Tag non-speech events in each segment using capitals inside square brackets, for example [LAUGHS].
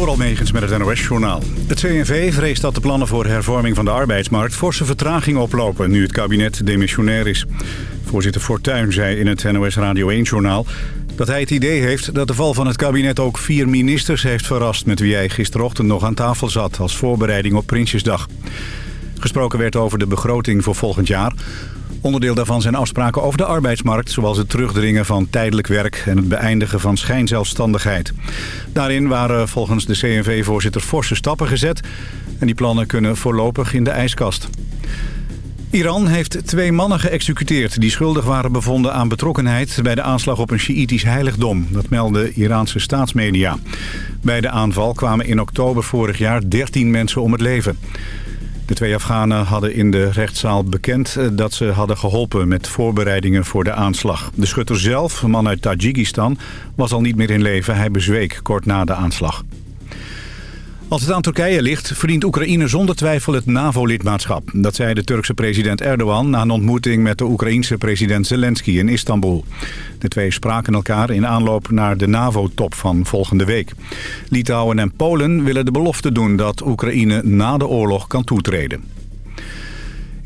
Door Almegens met het NOS-journaal. Het CNV vreest dat de plannen voor hervorming van de arbeidsmarkt... forse vertraging oplopen nu het kabinet demissionair is. Voorzitter Fortuyn zei in het NOS Radio 1-journaal... dat hij het idee heeft dat de val van het kabinet ook vier ministers heeft verrast... met wie hij gisterochtend nog aan tafel zat als voorbereiding op Prinsjesdag. Gesproken werd over de begroting voor volgend jaar... Onderdeel daarvan zijn afspraken over de arbeidsmarkt... zoals het terugdringen van tijdelijk werk en het beëindigen van schijnzelfstandigheid. Daarin waren volgens de CNV-voorzitter forse stappen gezet... en die plannen kunnen voorlopig in de ijskast. Iran heeft twee mannen geëxecuteerd die schuldig waren bevonden aan betrokkenheid bij de aanslag op een Sjiïtisch heiligdom. Dat melden Iraanse staatsmedia. Bij de aanval kwamen in oktober vorig jaar 13 mensen om het leven. De twee Afghanen hadden in de rechtszaal bekend eh, dat ze hadden geholpen met voorbereidingen voor de aanslag. De schutter zelf, een man uit Tajikistan, was al niet meer in leven. Hij bezweek kort na de aanslag. Als het aan Turkije ligt, verdient Oekraïne zonder twijfel het NAVO-lidmaatschap. Dat zei de Turkse president Erdogan na een ontmoeting met de Oekraïense president Zelensky in Istanbul. De twee spraken elkaar in aanloop naar de NAVO-top van volgende week. Litouwen en Polen willen de belofte doen dat Oekraïne na de oorlog kan toetreden.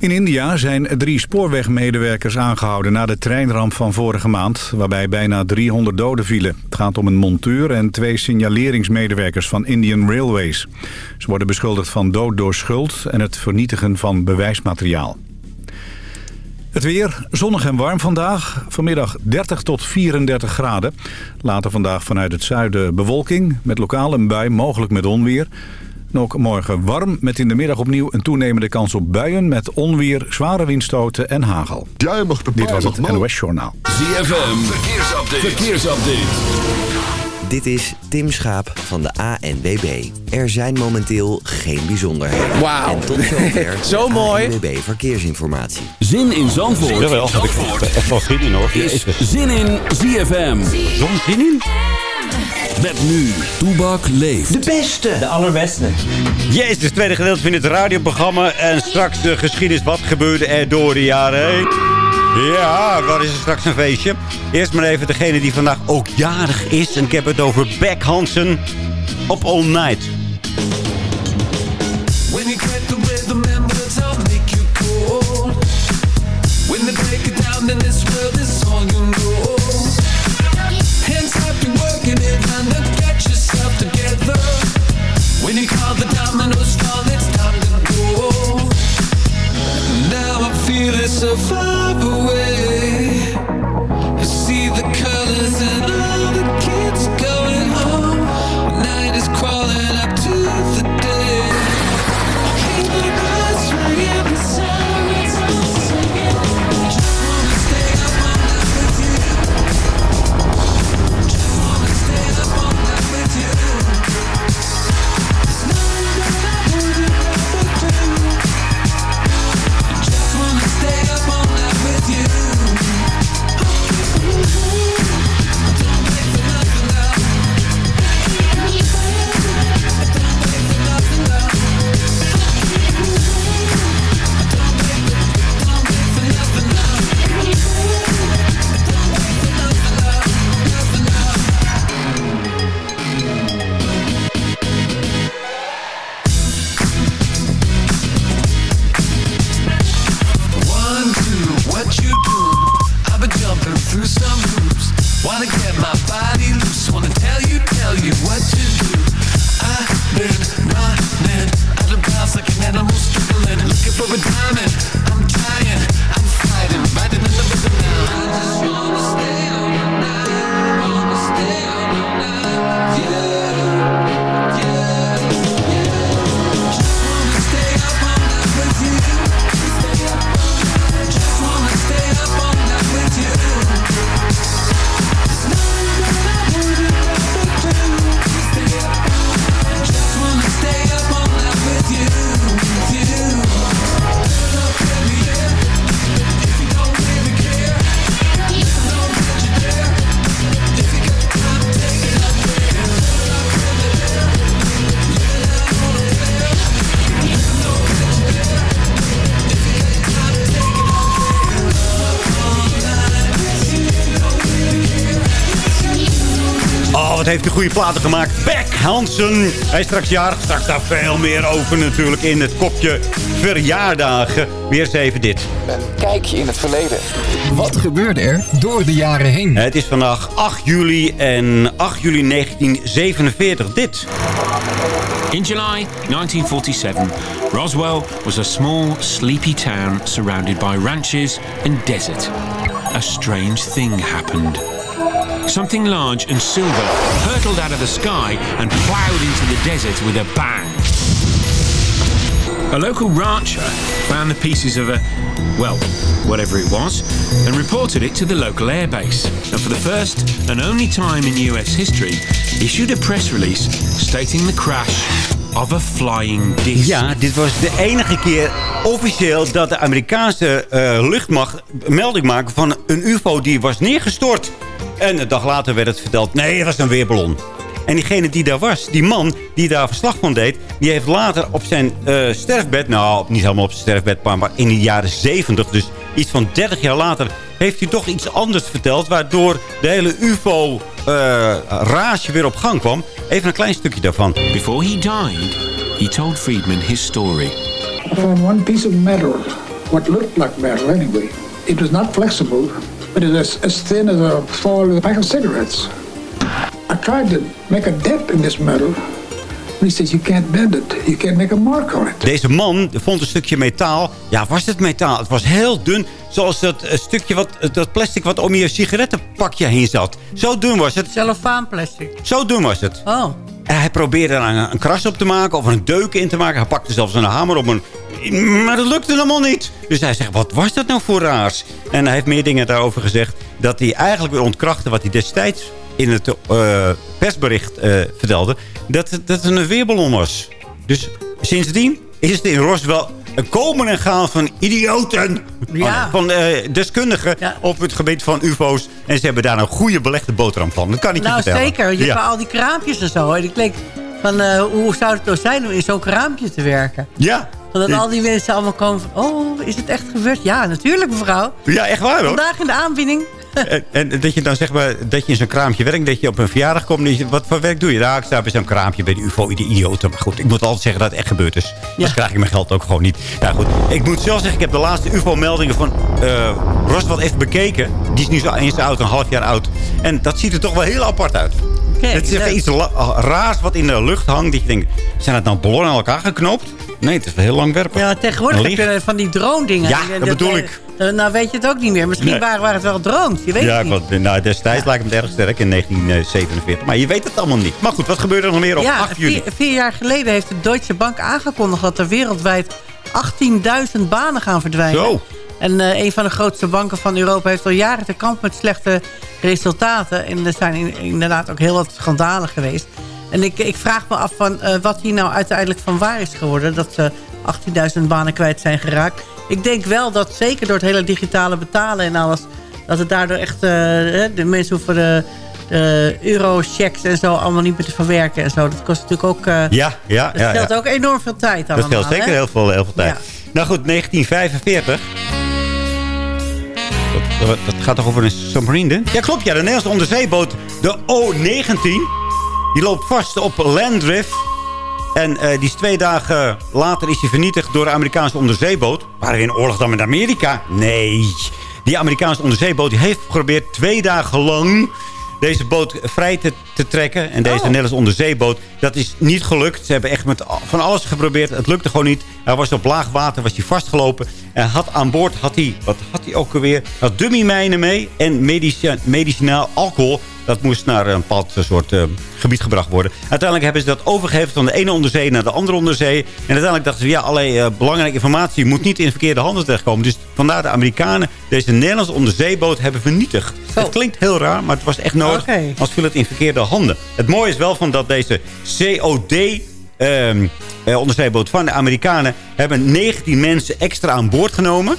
In India zijn drie spoorwegmedewerkers aangehouden na de treinramp van vorige maand, waarbij bijna 300 doden vielen. Het gaat om een monteur en twee signaleringsmedewerkers van Indian Railways. Ze worden beschuldigd van dood door schuld en het vernietigen van bewijsmateriaal. Het weer, zonnig en warm vandaag. Vanmiddag 30 tot 34 graden. Later vandaag vanuit het zuiden bewolking. Met lokaal een bui, mogelijk met onweer. Ook morgen warm, met in de middag opnieuw een toenemende kans op buien... met onweer, zware windstoten en hagel. Jij mag de Dit was het NOS Journaal. ZFM, verkeersupdate. verkeersupdate. Dit is Tim Schaap van de ANWB. Er zijn momenteel geen bijzonderheden. Wauw. En tot zover [LAUGHS] Zo de mooi. ANWB Verkeersinformatie. Zin in Zandvoort. Jawel, had ik echt wel zin in hoor. Is zin in ZFM. Zon zin in? Met nu, Toebak leeft. De beste. De allerbeste. Jezus, het tweede gedeelte van het radioprogramma. En straks de geschiedenis. Wat gebeurde er door de jaren heen? Ja, waar is er straks een feestje? Eerst maar even degene die vandaag ook jarig is. En ik heb het over Beck Hansen op All Night. Goede platen gemaakt. Beck Hansen. Hij is straks jarig. Straks daar veel meer over natuurlijk in het kopje verjaardagen. Weer eens even dit. Een kijkje in het verleden. Wat gebeurde er door de jaren heen? Het is vandaag 8 juli en 8 juli 1947. Dit. In July 1947, Roswell was a small, sleepy town surrounded by ranches and desert. A strange thing happened. Something large and silver hurtled out of the sky and plowed into the desert with a bang. A local rancher found the pieces of a, well, whatever it was, and reported it to the local airbase. And for the first and only time in US history, issued a press release stating the crash of a flying disc. Ja, dit was de enige keer officieel dat de Amerikaanse eh, luchtmacht melding maakte van een ufo die was neergestort. En een dag later werd het verteld, nee, het was een weerballon. En diegene die daar was, die man die daar verslag van deed... die heeft later op zijn eh, sterfbed... nou, niet helemaal op zijn sterfbed, maar, in de jaren 70... dus iets van 30 jaar later... heeft hij toch iets anders verteld... waardoor de hele ufo-rage weer op gang kwam. Even een klein stukje daarvan. Before he died, he told Friedman his story. Found one piece of metal, what looked like metal anyway. It was not flexible, it was as thin as a small pack of cigarettes. I tried to make a dent in this metal. He says, you can't bend it. You can't make a mark on it. Deze man vond een stukje metaal. Ja, was het metaal? Het was heel dun. Zoals dat eh, stukje, wat, dat plastic wat om je sigarettenpakje heen zat. Zo dun was het. Cellofaanplastic. Zo dun was het. Oh. En hij probeerde er een, een kras op te maken of een deuk in te maken. Hij pakte zelfs een hamer op een... Maar dat lukte helemaal niet. Dus hij zegt, wat was dat nou voor raars? En hij heeft meer dingen daarover gezegd. Dat hij eigenlijk weer ontkrachtte wat hij destijds in het eh, persbericht eh, vertelde. Dat, dat het een weerballon was. Dus sindsdien is het in Roswell komen en gaan van idioten. Ja. Van eh, deskundigen Ja. op het gebied van ufo's. En ze hebben daar een goede belegde boterham van. Dat kan ik Nou, je vertellen. zeker. Je hebt al die kraampjes en zo. En ik denk van, eh, hoe zou het nou zijn om in zo'n kraampje te werken? Ja. Dat al die mensen allemaal komen van... Oh, is het echt gebeurd? Ja, natuurlijk mevrouw. Ja, echt waar hoor. Vandaag in de aanbieding. En, [LAUGHS] en dat je dan zeg maar, dat je in zo'n kraampje werkt, dat je op een verjaardag komt. en dat je- wat voor werk doe je? Nou, ik sta bij zo'n kraampje bij de UFO, de idioten. Maar goed, ik moet altijd zeggen dat het echt gebeurd is. Anders krijg ik mijn geld ook gewoon niet. Nou goed, ik moet zelf zeggen, ik heb de laatste UFO-meldingen van eh Roswell even bekeken. Die is nu zo eens oud, een half jaar oud. En dat ziet er toch wel heel apart uit. Het is echt iets raars wat in de lucht hangt. Dat je denkt, zijn het nou ballonnen aan elkaar geknoopt? Nee, het is wel heel langwerpig. Ja, tegenwoordig heb je eh, van die drone-dingen. Ja, Die- dat bedoel eh, ik. eh, nou weet je het ook niet meer. Misschien Nee. waren, waren het wel drones. Je weet Ja, het niet. wat, nou, destijds lijkt me het erg sterk in 1947. Maar je weet het allemaal niet. Maar goed, wat gebeurde er nog meer op ja, 8 juli? Vier, vier jaar geleden heeft de Deutsche Bank aangekondigd... dat er wereldwijd 18.000 banen gaan verdwijnen. Zo. En eh, een van de grootste banken van Europa heeft al jaren te kamp met slechte resultaten. En er zijn in- inderdaad ook heel wat schandalen geweest. En ik, ik vraag me af van, eh, wat hier nou uiteindelijk van waar is geworden. Dat ze 18.000 banen kwijt zijn geraakt. Ik denk wel dat zeker door het hele digitale betalen en alles... dat het daardoor echt... eh, hè, de mensen hoeven de, de eurochecks en zo allemaal niet meer te verwerken. En zo. Dat kost natuurlijk ook... eh, Ja, ja, dat ja. scheelt ja. ook enorm veel tijd Dat allemaal. scheelt zeker hè? heel veel, heel veel tijd. Ja. Nou goed, 1945. Dat, dat, dat gaat toch over een submarine? Ja, klopt. Ja, de Nederlandse onderzeeboot, de O-19... die loopt vast op Landriff. En eh, die is twee dagen later is hij vernietigd door de Amerikaanse onderzeeboot. Waren we in oorlog dan met Amerika? Nee. Die Amerikaanse onderzeeboot die heeft geprobeerd twee dagen lang deze boot vrij te, te trekken. En deze Oh. Nederlandse onderzeeboot, dat is niet gelukt. Ze hebben echt met van alles geprobeerd. Het lukte gewoon niet. Hij was op laag water, was hij vastgelopen. En had aan boord, had hij, wat had hij ook alweer? Had dummymijnen mee en medici- medicinaal alcohol. Dat moest naar een bepaald soort eh, gebied gebracht worden. Uiteindelijk hebben ze dat overgegeven van de ene onderzee naar de andere onderzee. En uiteindelijk dachten ze, ja, allerlei eh, belangrijke informatie moet niet in verkeerde handen terechtkomen. Dus vandaar de Amerikanen deze Nederlandse onderzeeboot hebben vernietigd. Zo. Het klinkt heel raar, maar het was echt nodig. Als viel het in verkeerde handen. Het mooie is wel van dat deze COD... ehm, eh, onderzeeboot van de Amerikanen hebben 19 mensen extra aan boord genomen.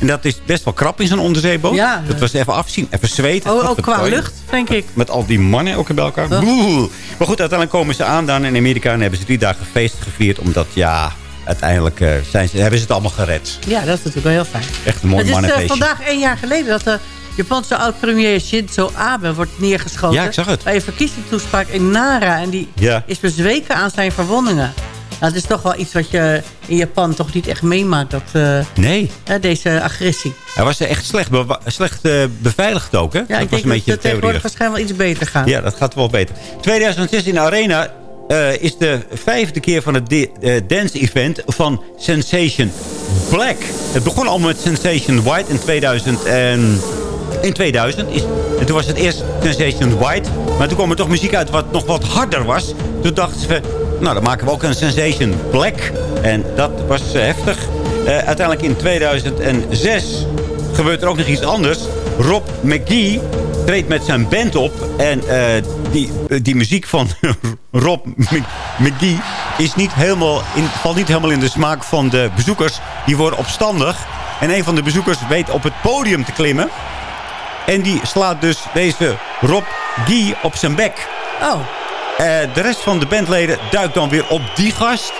En dat is best wel krap in zo'n onderzeeboot. Ja. Dat was even afzien, even zweten. Oh, ook qua lucht, denk ik. met al die mannen ook bij elkaar. Maar goed, uiteindelijk komen ze aan dan in Amerika... en hebben ze drie dagen feest gevierd. Omdat, ja, uiteindelijk eh, zijn ze, hebben ze het allemaal gered. Ja, dat is natuurlijk wel heel fijn. Echt een mooi Het is eh, vandaag één jaar geleden dat de Japanse oud-premier Shinzo Abe wordt neergeschoten... Ja, ik zag het. bij een verkiezingstoespraak in Nara. En die Ja. is bezweken aan zijn verwondingen. Nou, het is toch wel iets wat je in Japan toch niet echt meemaakt... Dat, eh, Nee, deze agressie. hij was echt slecht, slecht eh, beveiligd ook, hè? Ja, dat ik was denk een beetje dat de tegenwoordig waarschijnlijk wel iets beter gaat. Ja, dat gaat wel beter. 2006 in de Arena eh, is de vijfde keer van het dance-event van Sensation Black. Het begon al met Sensation White in 2000 en... In 2000. Is, en toen was het eerst Sensation White. Maar toen kwam er toch muziek uit wat nog wat harder was. Toen dachten ze, nou dan maken we ook een Sensation Black. En dat was eh, heftig. Eh, uiteindelijk in 2006 gebeurt er ook nog iets anders. Rob McGee treedt met zijn band op. En eh, die, die muziek van [LAUGHS] Rob McGee is niet helemaal in, valt niet helemaal in de smaak van de bezoekers. Die worden opstandig. En een van de bezoekers weet op het podium te klimmen. En die slaat dus deze Rob Guy op zijn bek. Oh, de rest van de bandleden duikt dan weer op die gast.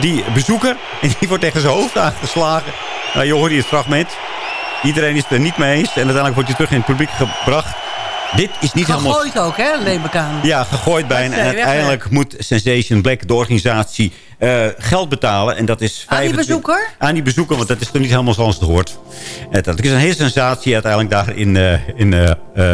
Die bezoeker. [LAUGHS] En die wordt tegen zijn hoofd aangeslagen. Nou, je hoort hier het fragment. Iedereen is het er niet mee eens. En uiteindelijk wordt hij terug in het publiek gebracht. Dit is niet helemaal... gegooid ook, hè, neem ik aan. Ja, gegooid bijna. En uiteindelijk moet Sensation Black, de organisatie, eh, geld betalen. En dat is Aan die 25 bezoeker? Aan die bezoeker, want dat is toch niet helemaal zoals het hoort. En dat is een hele sensatie uiteindelijk daar in, eh, in eh,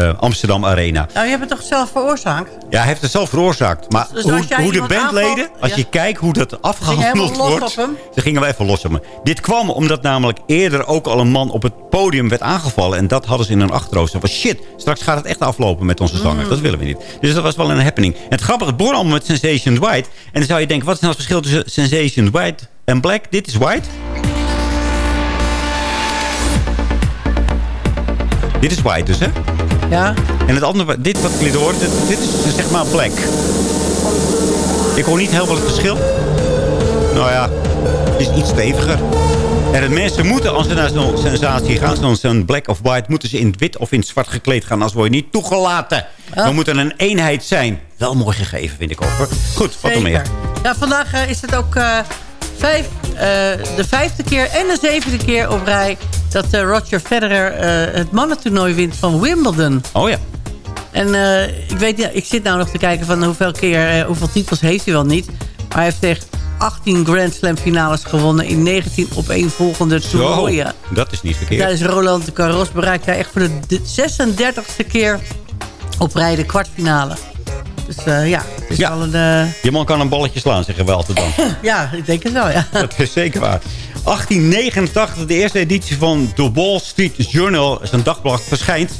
eh, Amsterdam Arena. Nou, je hebt het toch zelf veroorzaakt? Ja, hij heeft het zelf veroorzaakt. Maar Dus hoe, de bandleden, aanvalt- als Ja. je kijkt hoe dat afgehandeld wordt... hem? Ze gingen wel even los op me. Dit kwam omdat namelijk eerder ook al een man op het podium werd aangevallen. En dat hadden ze in hun achterhoofd. Ze van shit, straks gaat het echt aflopen met onze zanger. Mm. Dat willen we niet. Dus dat was wel een happening. En het grappige, het begon allemaal met Sensation White. En dan zou je denken, wat is nou het verschil tussen Sensation White en Black? Dit is White. Dit is White dus, hè? Ja. En het andere, dit wat ik liet horen, dit, dit is zeg maar black. Ik hoor niet heel veel het verschil. Nou ja, het is iets steviger. En het mensen moeten, als ze naar zo'n sensatie gaan, zo'n black of white, moeten ze in het wit of in het zwart gekleed gaan. Als word je niet toegelaten. We moeten een eenheid zijn. Wel mooi gegeven, vind ik ook. hoor. Goed, wat dan meer? Ja, vandaag eh, is het ook eh, vijf, eh, de vijfde keer en de zevende keer op rij... dat Roger Federer het mannentoernooi wint van Wimbledon. Oh ja. En ik, weet, ik zit nou nog te kijken van hoeveel keer, hoeveel titels heeft hij wel niet. Maar hij heeft echt 18 Grand Slam finales gewonnen in 19 opeenvolgende toernooien. dat is niet verkeerd. Tijdens Roland Garros bereikt hij echt voor de 36e keer op rij de kwartfinale. Dus eh, ja, het is Ja. wel een... eh, Je man kan een balletje slaan, zeggen we altijd dan. [LAUGHS] ja, ik denk het wel, ja. Dat is zeker waar. 1889, de eerste editie van The Wall Street Journal, is een dagblad, verschijnt.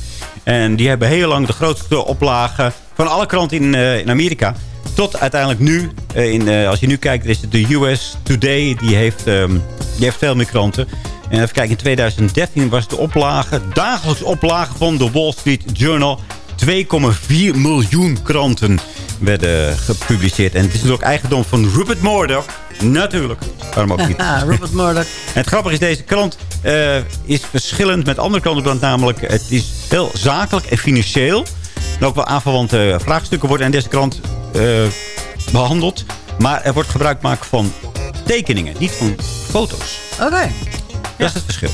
En die hebben heel lang de grootste oplagen van alle kranten in, eh, in Amerika. Tot uiteindelijk nu, eh, in, eh, als je nu kijkt, is het de US Today. Die heeft, ehm, die heeft veel meer kranten. En even kijken, in 2013 was de oplage, dagelijkse oplage van de Wall Street Journal... 2,4 miljoen kranten werden gepubliceerd. En het is ook eigendom van Rupert Murdoch. Natuurlijk. Waarom ook niet? [LAUGHS] Ah, Robert Murdoch. Het grappige is, deze krant eh, is verschillend met andere kranten. Namelijk, het is heel zakelijk en financieel. En ook wel aanverwante vraagstukken worden in deze krant behandeld. Maar er wordt gebruik gemaakt van tekeningen, niet van foto's. Oké. Dat is het verschil.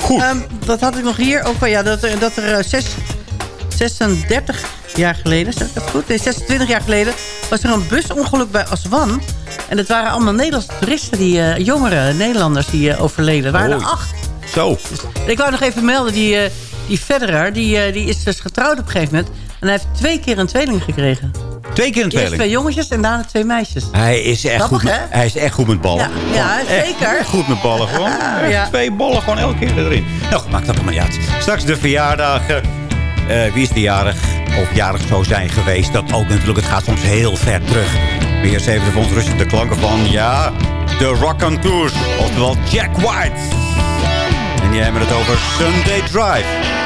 Goed. Ehm, dat had ik nog hier ook wel. Ja, dat, er- dat er eh, zes, 36 jaar geleden, zeg ik dat goed? Nee, 26 jaar geleden was er een busongeluk bij Aswan. En het waren allemaal Nederlandse toeristen, die eh, jongere Nederlanders die eh, overleden. Er waren er acht. Zo. En ik wou nog even melden, die, eh, die Federer, die, eh, die is dus getrouwd op een gegeven moment. En hij heeft twee keer een tweeling gekregen. Twee keer een Eerst twee jongetjes en daarna twee meisjes. Hij is echt, goed met, hij is echt goed met ballen. Ja, ja zeker. Echt goed met ballen. Gewoon [LAUGHS] Ja. twee ballen gewoon elke keer erin. Nou, maakt dat allemaal niet uit. Straks de verjaardagen. Eh, wie is de jarig of jarig zou zijn geweest? Dat ook natuurlijk. Het gaat soms heel ver terug. Maar eerst even voor ons rustig de klanken van, ja, de Rock on Tours. Oftewel Jack White. En die hebben het over Sunday Drive.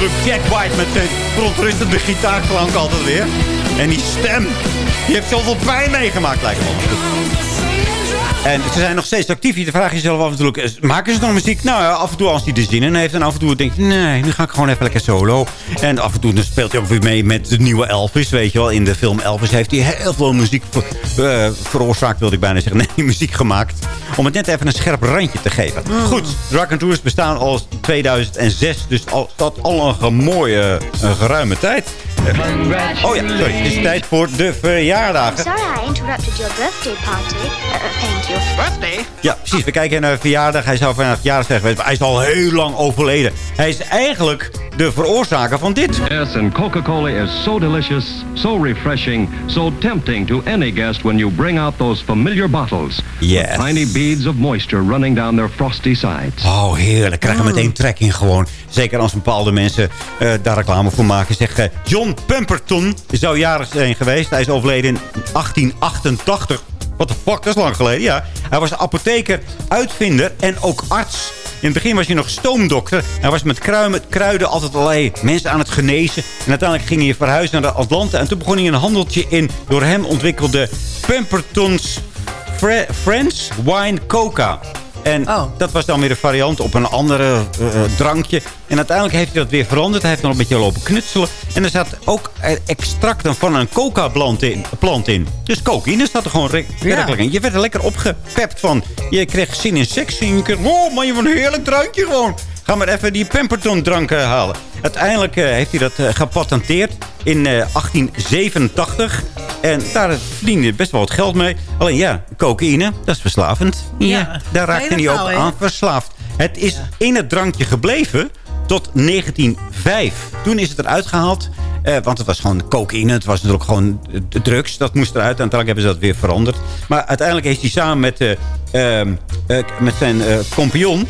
Natuurlijk Jack White met zijn verontrustende gitaarklank altijd weer. En die stem, die heeft zoveel pijn meegemaakt, lijkt me. En ze zijn nog steeds actief. Je vraagt jezelf af en toe, eh, maken ze nog muziek? Nou ja, af en toe als hij er zin in heeft. En af en toe denk je, nee, nu ga ik gewoon even lekker solo. En af en toe dan speelt hij ook weer mee met de nieuwe Elvis. Weet je wel, in de film Elvis heeft hij heel veel muziek ver, eh, veroorzaakt, wilde ik bijna zeggen. [LAUGHS] Nee, muziek gemaakt. Om het net even een scherp randje te geven. Goed, Drag Tours bestaan al 2006. Dus al, dat al een mooie, een geruime tijd. Oh ja, sorry. Het is tijd voor de verjaardagen. Sorry I interrupted your birthday party. Uh, thank you. Birthday? Ja, precies. We kijken naar een verjaardag. Hij zou vandaag jarig zijn geweest, maar hij is al heel lang overleden. Hij is eigenlijk de veroorzaker van dit. Yes, and Coca-Cola is so delicious, so refreshing, so tempting to any guest when you bring out those familiar bottles. Yes. With tiny beads of moisture running down their frosty sides. Oh, heerlijk. Krijg je meteen trekking gewoon. Zeker als bepaalde mensen eh, daar reclame voor maken. Zeg, eh, John Pemberton zou jarig zijn geweest. Hij is overleden in 1888. What the fuck, dat is lang geleden, ja. Hij was apotheker, uitvinder en ook arts. In het begin was hij nog stoomdokter. Hij was met kruiden, kruiden altijd allerlei mensen aan het genezen. En uiteindelijk ging hij verhuizen naar de Atlanta. En toen begon hij een handeltje in door hem ontwikkelde Pemberton's Fre- Friends Wine Coca. En dat was dan weer een variant op een andere eh, eh, drankje. En uiteindelijk heeft hij dat weer veranderd. Hij heeft nog een beetje lopen knutselen. En er zat ook extracten van een coca-plant in, plant in. Dus cocaïne zat er gewoon werkelijk in. Je werd er lekker opgepept van. Je kreeg zin in seks. En je kreeg, oh man, je een heerlijk drankje gewoon. Ga maar even die Pemberton drank eh, halen. Uiteindelijk eh, heeft hij dat eh, gepatenteerd in eh, 1887. En daar verdiende hij best wel wat geld mee. Alleen ja, cocaïne, dat is verslavend. Ja, daar raakte hij ook nou, aan verslaafd. Het is in het drankje gebleven tot 1905. Toen is het eruit gehaald. Eh, want het was gewoon cocaïne. Het was natuurlijk gewoon drugs. Dat moest eruit. En uiteindelijk hebben ze dat weer veranderd. Maar uiteindelijk heeft hij samen met, eh, met zijn compagnon...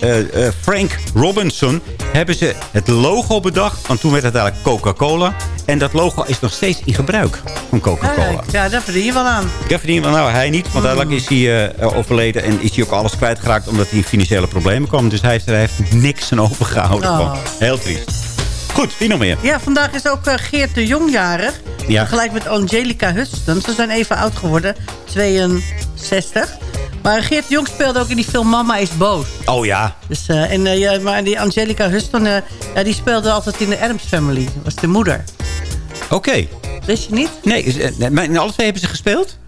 eh, Frank Robinson... hebben ze het logo bedacht. Want toen werd het eigenlijk Coca-Cola. En dat logo is nog steeds in gebruik van Coca-Cola. Ja, daar verdien je wel aan. Ik heb verdiend, nou hij niet. Want uiteindelijk is hij overleden en is hij ook alles kwijtgeraakt omdat hij in financiële problemen kwam. Dus hij heeft er hij heeft niks aan overgehouden. Oh. Heel triest. Goed, wie nog meer? Ja, vandaag is ook eh, Geert de Jong jarig. Ja. Gelijk met Angelica Huston. Ze zijn even oud geworden. 62. Maar Geert de Jong speelde ook in die film Mama is boos. Oh ja. Dus, eh, en, eh, ja, maar die Angelica Huston, ja, die speelde altijd in de Adams Family. Dat was de moeder. Oké. Wist je niet? Nee, maar in alle twee hebben ze gespeeld?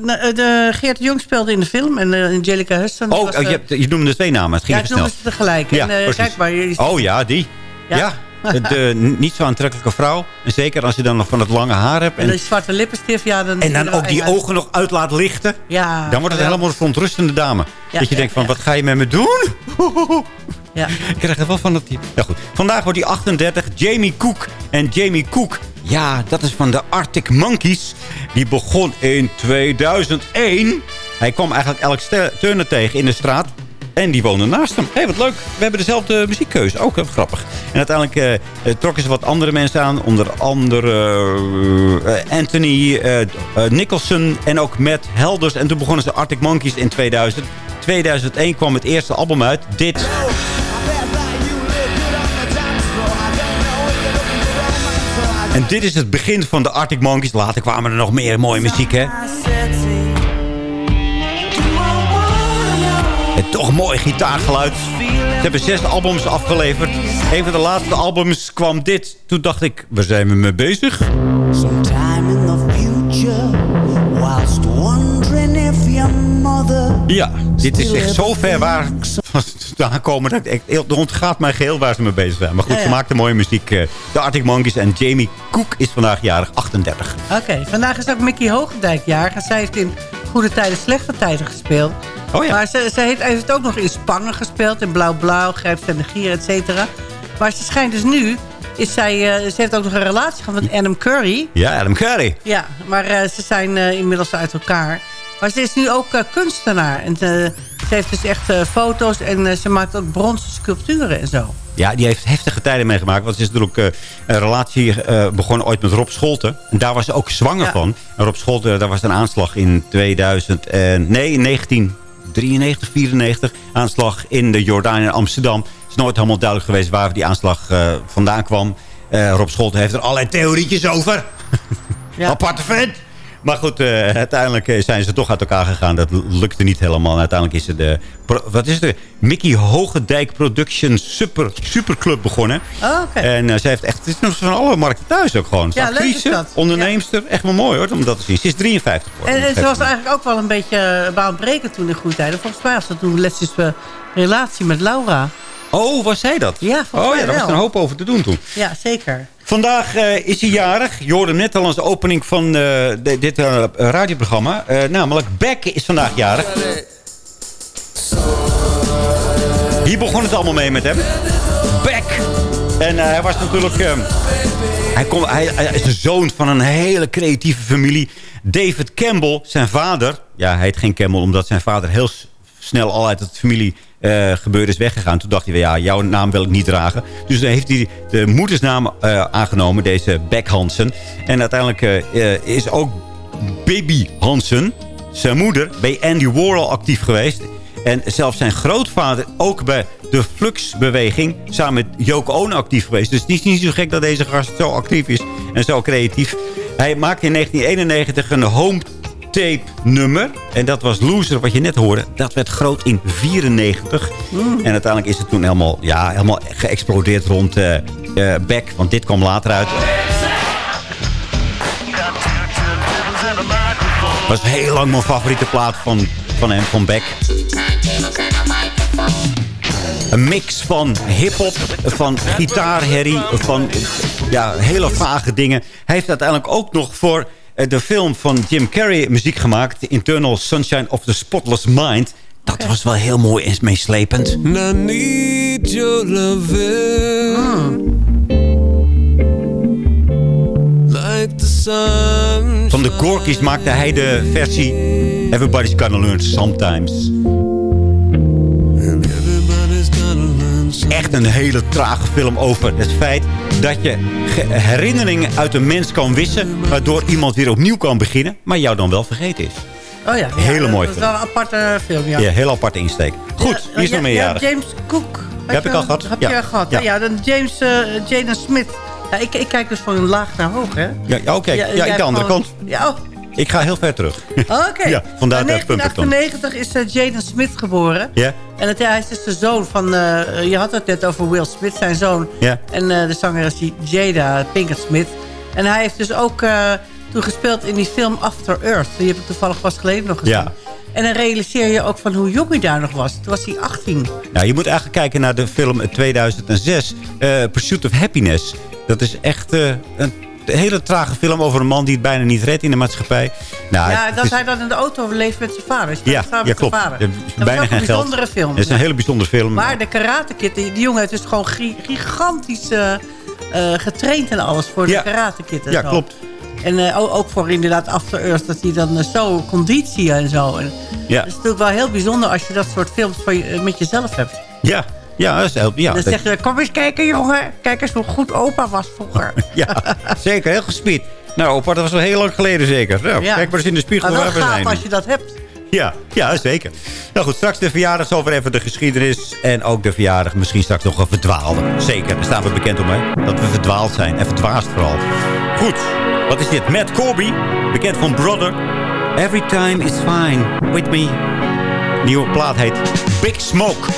Nou, de Geert de Jong speelde in de film. En Angelica Huston... Oh, was, oh, je, hebt, je noemde de twee namen. Het ging ja, snel. was het tegelijk. Ja, en, kijk maar, Oh ja, die. Ja. Ja. De niet zo aantrekkelijke vrouw. En zeker als je dan nog van het lange haar hebt. En En, die zwarte lippenstift, ja. Dan en dan ook die ogen. ogen nog uit laat lichten. Ja. Dan wordt het helemaal een verontrustende dame. Ja, dat je ja, denkt van, wat ga je met me doen? Ja. [LAUGHS] Ik krijg er wel van dat type. Ja goed. Vandaag wordt hij 38. Jamie Cook. En Jamie Cook, ja, dat is van de Arctic Monkeys. Die begon in 2001. Hij kwam eigenlijk Alex Turner tegen in de straat. En die woonde naast hem. Hé, hey, wat leuk. We hebben dezelfde muziekkeuze. Ook grappig. En uiteindelijk eh, eh, trokken ze wat andere mensen aan. Onder andere eh, Anthony Nicholson en ook Matt Helders. En toen begonnen ze Arctic Monkeys in 2000. 2001 kwam het eerste album uit. Dit. En dit is het begin van de Arctic Monkeys. Later kwamen er nog meer mooie muziek, hè? En toch mooi gitaargeluid. Ze hebben zes albums afgeleverd. Een van de laatste albums kwam dit. Toen dacht ik, waar zijn we mee bezig? Sometime in the future, whilst wondering if your mother. Ja, dit is echt zo ver waar vandaan komen. Dat ik, het ontgaat mij geheel waar ze mee bezig zijn. Maar goed, Ja, ze maakten mooie muziek. eh, De Arctic Monkeys en Jamie Cook is vandaag jarig 38. Oké, vandaag is ook Mickey Hoogendijk jarig. En zij heeft in goede tijden, slechte tijden gespeeld. Oh ja. Maar ze, ze heeft, heeft ook nog in Spangen gespeeld. In Blauw Blauw, Grijpst en de Gier, et cetera. Maar ze schijnt dus nu... Is zij, eh, ze heeft ook nog een relatie gehad met Adam Curry. Ja, Adam Curry. Ja, maar eh, ze zijn eh, inmiddels uit elkaar. Maar ze is nu ook kunstenaar. En ze heeft dus echt foto's en ze maakt ook bronzen sculpturen en zo. Ja, die heeft heftige tijden meegemaakt. Want ze is natuurlijk eh, een relatie eh, begonnen ooit met Rob Scholten. En daar was ze ook zwanger Ja. van. En Rob Scholten, daar was een aanslag in 2000 en, nee, in 93, 94. Aanslag in de Jordaan in Amsterdam. Het is nooit helemaal duidelijk geweest waar die aanslag eh, vandaan kwam. Eh, Rob Scholten heeft er allerlei theorietjes over. [LAUGHS] Aparte vent. Maar goed, eh, uiteindelijk eh, zijn ze toch uit elkaar gegaan. Dat lukte niet helemaal. Uiteindelijk is er de... Wat is het? Mickey Hogendijk Productions Super, Superclub begonnen. Oh, oké. En eh, zij heeft echt... Het is nog van alle markten thuis ook gewoon. Ja, leuk is Actrice, dat. onderneemster. Echt wel mooi hoor, om dat te zien. Ze is 53 geworden. En, en ze was eigenlijk ook wel een beetje baanbrekend toen in goede tijden. Volgens mij was dat toen lesjes uh, relatie met Laura. Oh, was zij dat? Ja, volgens Oh ja, daar was een hoop over te doen toen. Ja, zeker. Vandaag eh, is hij jarig. Je hoorde net al als opening van eh, dit eh, radioprogramma. Namelijk Beck is vandaag jarig. Hier begon het allemaal mee met hem. Beck. En hij was natuurlijk... hij, kon, hij, hij is de zoon van een hele creatieve familie. David Campbell, zijn vader... Ja, hij heet geen Campbell omdat zijn vader heel snel al uit het familie eh, gebeuren is weggegaan. Toen dacht hij, ja, jouw naam wil ik niet dragen. Dus dan heeft hij de moedersnaam eh, aangenomen, deze Beck Hansen. En uiteindelijk eh, is ook Baby Hansen, zijn moeder, bij Andy Warhol actief geweest. En zelfs zijn grootvader ook bij de Flux-beweging samen met Yoko Ono actief geweest. Dus het is niet zo gek dat deze gast zo actief is en zo creatief. Hij maakte in 1991 een home tape nummer. En dat was Loser, wat je net hoorde. Dat werd groot in 94. En uiteindelijk is het toen helemaal, ja, helemaal geëxplodeerd rond eh, Beck. Want dit kwam later uit. was heel lang mijn favoriete plaat van, van hem, van Beck. Een mix van hip-hop, van gitaarherrie, van ja, hele vage dingen. Hij heeft uiteindelijk ook nog voor de film van Jim Carrey muziek gemaakt. Internal Sunshine of the Spotless Mind. Dat was wel heel mooi en meeslepend. I need your loving. Like the sun. Van de Gorkies maakte hij de versie Everybody's Gonna Learn Sometimes. Echt een hele trage film over het feit dat je ge- herinneringen uit een mens kan wissen... waardoor iemand weer opnieuw kan beginnen, maar jou dan wel vergeten is. Oh ja. ja Hele mooie Dat is wel een aparte film, ja. Ja, heel aparte insteek. Goed, wie is nog ja, meerjarig? ja, James Cook. heb je ik al gehad. Heb je al gehad, Ja. dan James eh, Jaden Smith. Ja, ik, ik kijk dus van laag naar hoog, hè? Ja, ja, oké. Ja, ik de andere kant. Ja, oh, Ik ga heel ver terug. oké. [LAUGHS] Ja, vandaar In dat Pumperton. 1998 is eh, Jaden Smith geboren. Ja? En het, hij is dus de zoon van... eh, je had het net over Will Smith, zijn zoon. Ja. En eh, de zanger is die Jada Pinkett Smith. En hij heeft dus ook toen gespeeld in die film After Earth. Die heb ik toevallig pas geleden nog gezien. Ja. En dan realiseer je ook van hoe jong hij daar nog was. Toen was hij 18. Nou, je moet eigenlijk kijken naar de film uit 2006. eh, Pursuit of Happiness. Dat is echt een hele trage film over een man die het bijna niet redt in de maatschappij. Nou, ja, het dat is- hij dan in de auto leeft met zijn vader. Ja, ja, klopt. vader. Is Dat was bijna geen een geld. bijzondere film. Het is een hele bijzondere film. Maar de Karate Kid, die, die jongen heeft dus gewoon gi- gigantisch eh, eh, getraind en alles voor Ja. de Karate Kid. En Ja, zo. klopt. En eh, ook, voor inderdaad After Earth, dat hij dan zo conditie en zo. En Ja. Het is natuurlijk wel heel bijzonder als je dat soort films van je, met jezelf hebt. Ja, ja, dat is heel, ja, dan dat- zeg je, kom eens kijken jongen. Kijk eens hoe goed opa was vroeger. [LAUGHS] ja, zeker. Heel gespierd. Nou, opa, dat was al heel lang geleden zeker. Nou, Ja. Kijk maar eens in de spiegel wel waar we zijn. als je dat hebt. Ja, ja, zeker. Nou goed, straks de verjaardag over even de geschiedenis. En ook de verjaardag misschien straks nog een verdwaalde. Zeker, daar staan we bekend om, hè. Dat we verdwaald zijn. En verdwaasd vooral. Goed, wat is dit? Matt Corby, bekend van Brother. Every time is fine with me. Nieuwe plaat heet Big Smoke.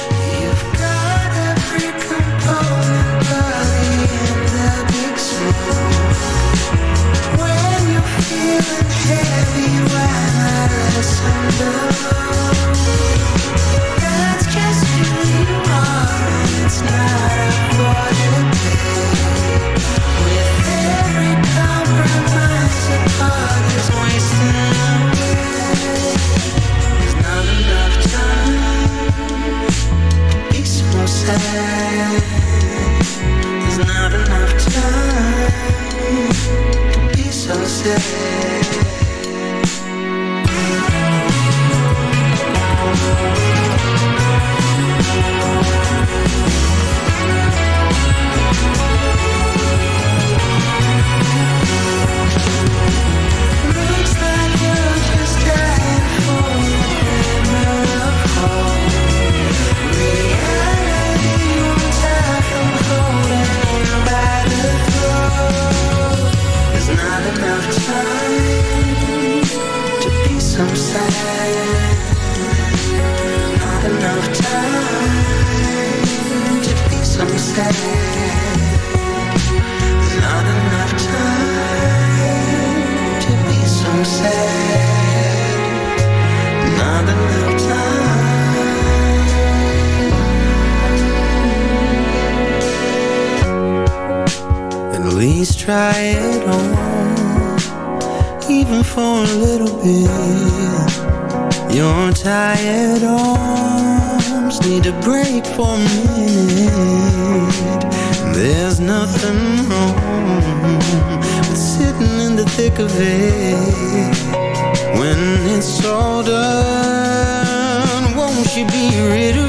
All won't you be rid of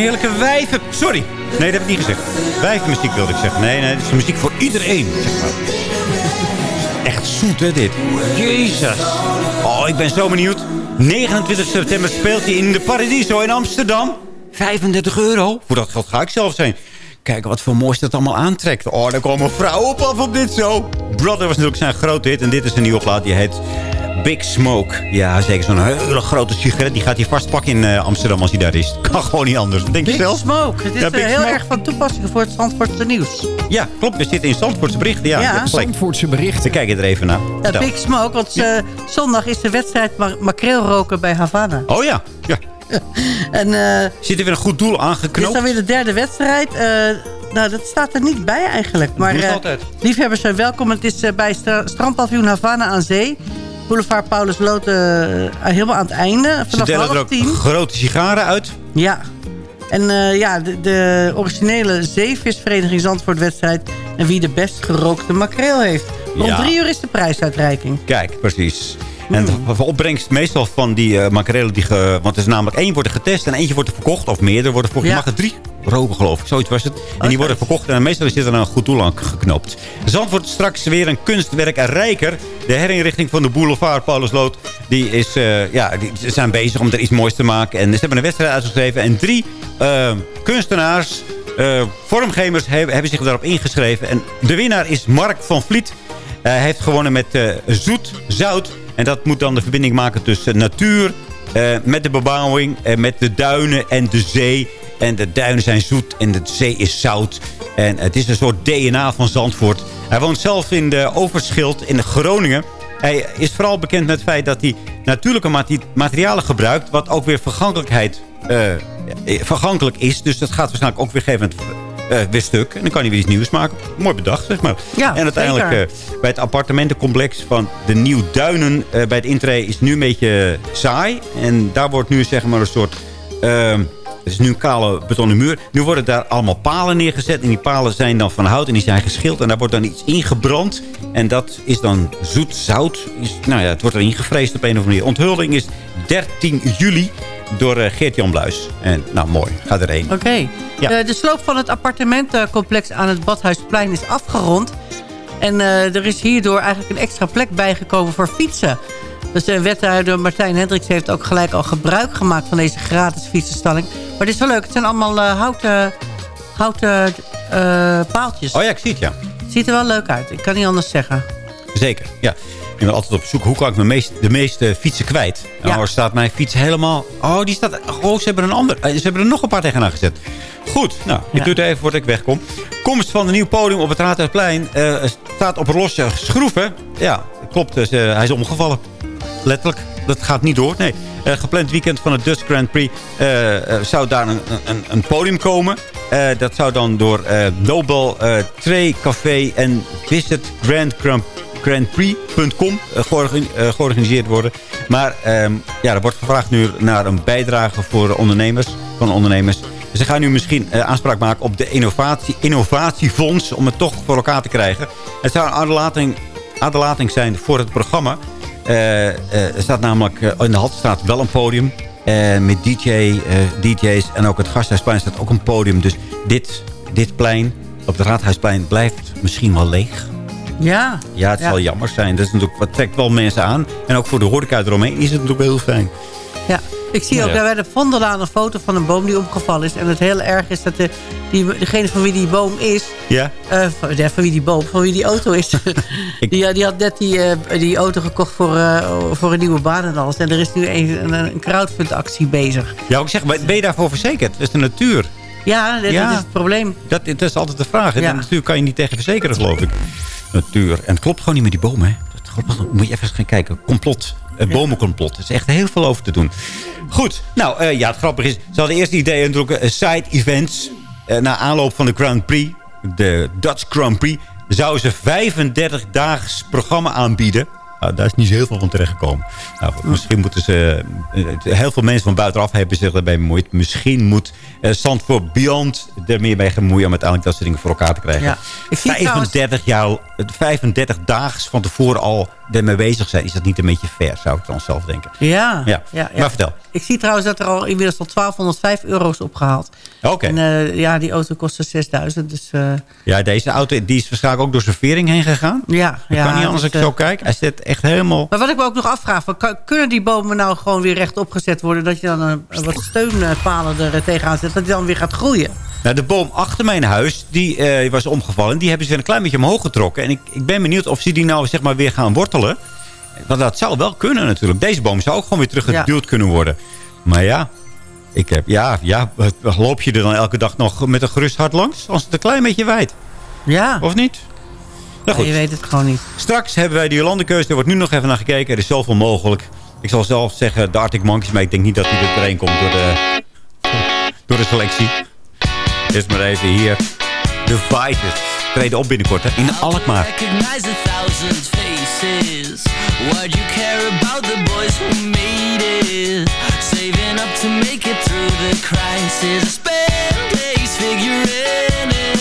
heerlijke wijven... Sorry. Nee, dat heb ik niet gezegd. Wijvenmuziek wilde ik zeggen. Nee, nee, dit is muziek voor iedereen, zeg maar. Echt zoet, hè, dit. Jezus. Oh, ik ben zo benieuwd. 29 september speelt hij in de Paradiso in Amsterdam. 35 euro. Voor dat geld ga ik zelf zijn. Kijk wat voor moois dat allemaal aantrekt. Oh, daar komen vrouwen op af op dit zo. Brother was natuurlijk zijn grote hit. En dit is een nieuwe plaat. Die heet Big Smoke. Ja, zeker zo'n hele grote sigaret. Die gaat hij vastpakken in eh, Amsterdam als hij daar is. [LAUGHS] Kan gewoon niet anders. Denk je Big zelf? Smoke. Het is Ja, eh, Big heel Smoke. erg van toepassing voor het Zandvoortse nieuws. Ja, klopt. We zitten in Zandvoortse berichten. Ja, Ja. je. Zandvoortse berichten. We kijken er even naar. Ja. Big Smoke, want eh, zondag is de wedstrijd ma makreel roken bij Havana. Oh ja. ja. [LAUGHS] En eh Zit er weer een goed doel dit is aangeknoopt? dan weer de derde wedstrijd. Eh, nou, dat staat er niet bij eigenlijk. Maar eh, altijd. liefhebbers zijn welkom. Het is bij stra strandpaviljoen Havana aan Zee. Boulevard Paulus Loot eh, helemaal aan het einde. Ze Vanaf delen er ook tien. grote sigaren uit. Ja. En eh, ja, de, de originele zeevisvereniging Zandvoort-wedstrijd... en wie de best gerookte makreel heeft. Rond Ja. drie uur is de prijsuitreiking. Kijk, precies. En de opbrengst meestal van die makrelen... Die ge, want er is namelijk één wordt getest en eentje wordt er verkocht. Of meerdere worden verkocht. Ja. Je mag er drie roken, geloof ik. Zoiets was het. En die worden verkocht en meestal zit er een goed doel aan geknoopt. Zandvoort straks weer een kunstwerk en rijker. De herinrichting van de boulevard Paulusloot... die, is, eh, ja, die zijn bezig om er iets moois te maken. En ze hebben een wedstrijd uitgeschreven. En drie eh, kunstenaars... eh, vormgevers hebben, hebben zich daarop ingeschreven. En de winnaar is Mark van Vliet. Hij heeft gewonnen met zoet, zout. En dat moet dan de verbinding maken tussen natuur... met de bebouwing, met de duinen en de zee. En de duinen zijn zoet en de zee is zout. En het is een soort DNA van Zandvoort. Hij woont zelf in de Overschild in Groningen. Hij is vooral bekend met het feit dat hij natuurlijke mate- materialen gebruikt... wat ook weer vergankelijkheid eh, eh, vergankelijk is. Dus dat gaat waarschijnlijk ook weer geven eh, weer stuk. En dan kan hij weer iets nieuws maken. Mooi bedacht, zeg maar. Ja, en uiteindelijk bij het appartementencomplex van de Nieuw Duinen... bij het intree is nu een beetje saai. En daar wordt nu zeg maar een soort... het is nu een kale betonnen muur. Nu worden daar allemaal palen neergezet. En die palen zijn dan van hout en die zijn geschild. En daar wordt dan iets ingebrand. En dat is dan zoet zout. Is, nou ja, het wordt erin gevreesd op een of andere manier. Onthulling is 13 juli door eh, Geert-Jan Bluis. En nou, mooi. Ga erheen. Oké. Ja. Eh, de sloop van het appartementencomplex aan het Badhuisplein is afgerond. En eh, er is hierdoor eigenlijk een extra plek bijgekomen voor fietsen. Dus de wethouder Martijn Hendricks heeft ook gelijk al gebruik gemaakt van deze gratis fietsenstalling. Maar het is wel leuk. Het zijn allemaal eh, houten, houten eh, paaltjes. Oh ja, ik zie het, ja. Ziet er wel leuk uit. Ik kan niet anders zeggen. Zeker, ja. Ik ben altijd op zoek, hoe kan ik mijn meest, de meeste fietsen kwijt? Nou, staat mijn fiets helemaal... Oh, die staat... Oh, ze hebben een ander... eh, Ze hebben er nog een paar tegenaan gezet. Goed, nou, ik Ja. doe het even voordat ik wegkom. Komst van een nieuw podium op het Raadhuisplein eh, staat op losse schroeven. Ja, klopt. dus, hij is omgevallen. Letterlijk. Dat gaat niet door. Nee. Eh, gepland weekend van het Dutch Grand Prix eh, eh, zou daar een, een, een podium komen. Dat zou dan door Nobel, Tree Café en Visit Grand georganiseerd worden. Maar ehm, ja, er wordt gevraagd nu naar een bijdrage voor ondernemers, van ondernemers. Ze gaan nu misschien aanspraak maken op de innovatie, innovatiefonds... om het toch voor elkaar te krijgen. Het zou een aderlating, aderlating zijn voor het programma. Eh, eh, er staat namelijk eh, in de Haltestraat wel een podium. Met DJ, DJ's en ook het Gasthuisplein staat ook een podium. Dus dit, dit plein op het Raadhuisplein blijft misschien wel leeg. Ja. Ja, het zal jammer zijn. Dat is natuurlijk, wat trekt wel mensen aan. En ook voor de horeca eromheen is het natuurlijk heel fijn. Ja, ik zie Ja. ook daar bij de Vondelaan een foto van een boom die omgevallen is. En het heel erg is dat de, die, degene van wie die boom is... Ja? eh, van, ja, van wie die boom, van wie die auto is. [LAUGHS] die, eh, die had net die, eh, die auto gekocht voor, eh, voor een nieuwe baan en alles. En er is nu een, een, crowdfund-actie bezig. Ja, ik zeg, maar ben je daarvoor verzekerd? Dat is de natuur. Ja, dat, Ja. dat is het probleem. Dat, dat is altijd de vraag. De natuur kan je niet tegen verzekeren, geloof ik. Natuur. En het klopt gewoon niet met die bomen, hè. Dat moet je even gaan kijken. Complot. Bomencomplot. Er is echt heel veel over te doen. Goed. Nou, eh, ja, het grappige is... Ze hadden eerst het idee natuurlijk eh, side-events. eh, na aanloop van de Grand Prix. De Dutch Grand Prix. Zouden ze 35-daags programma aanbieden. Nou, daar is niet zo heel veel van terechtgekomen. Nou, misschien moeten ze... heel veel mensen van buitenaf hebben zich daarbij bemoeid. Misschien moet uh, Stand Beyond er meer mee gemoeien... om uiteindelijk dat soort dingen voor elkaar te krijgen. Ja. Ik zie 35 jaar, 35 daags van tevoren al ermee bezig zijn. Is dat niet een beetje ver, zou ik dan zelf denken. Ja. Ja, ja, maar vertel. Ik zie trouwens dat er al inmiddels al 1205 euro is opgehaald. Oké. En eh, ja, die auto kostte 6000. Dus eh, Ja, deze auto die is waarschijnlijk ook door zijn vering heen gegaan. ja. Dat ja kan niet anders als ik eh, zo kijk. Hij zit echt helemaal... Maar wat ik me ook nog afvraag, van, kunnen die bomen nou gewoon weer rechtop gezet worden... dat je dan een, wat steunpalen er eh, tegenaan zet, dat die dan weer gaat groeien? Nou, de boom achter mijn huis, die eh, was omgevallen. Die hebben ze weer een klein beetje omhoog getrokken. En ik, ik ben benieuwd of ze die nou zeg maar weer gaan wortelen. Want dat zou wel kunnen natuurlijk. Deze boom zou ook gewoon weer teruggeduwd kunnen worden. Maar ja, ik heb, ja, ja, loop je er dan elke dag nog met een gerust hart langs? Als het een klein beetje wijd. Ja. Of niet? Nou goed. je weet het gewoon niet. Straks hebben wij de Jolandekeuze. Er wordt nu nog even naar gekeken. Er is zoveel mogelijk. Ik zal zelf zeggen de Arctic Monkeys. Maar ik denk niet dat hij er doorheen komt door de, door de selectie. Eerst maar even hier. De Fighters. Treden op binnenkort hè, in Alkmaar. recognize a thousand faces. Why'd you care about the boys who made it? Saving up to make it through the crisis. Spend days figuring it.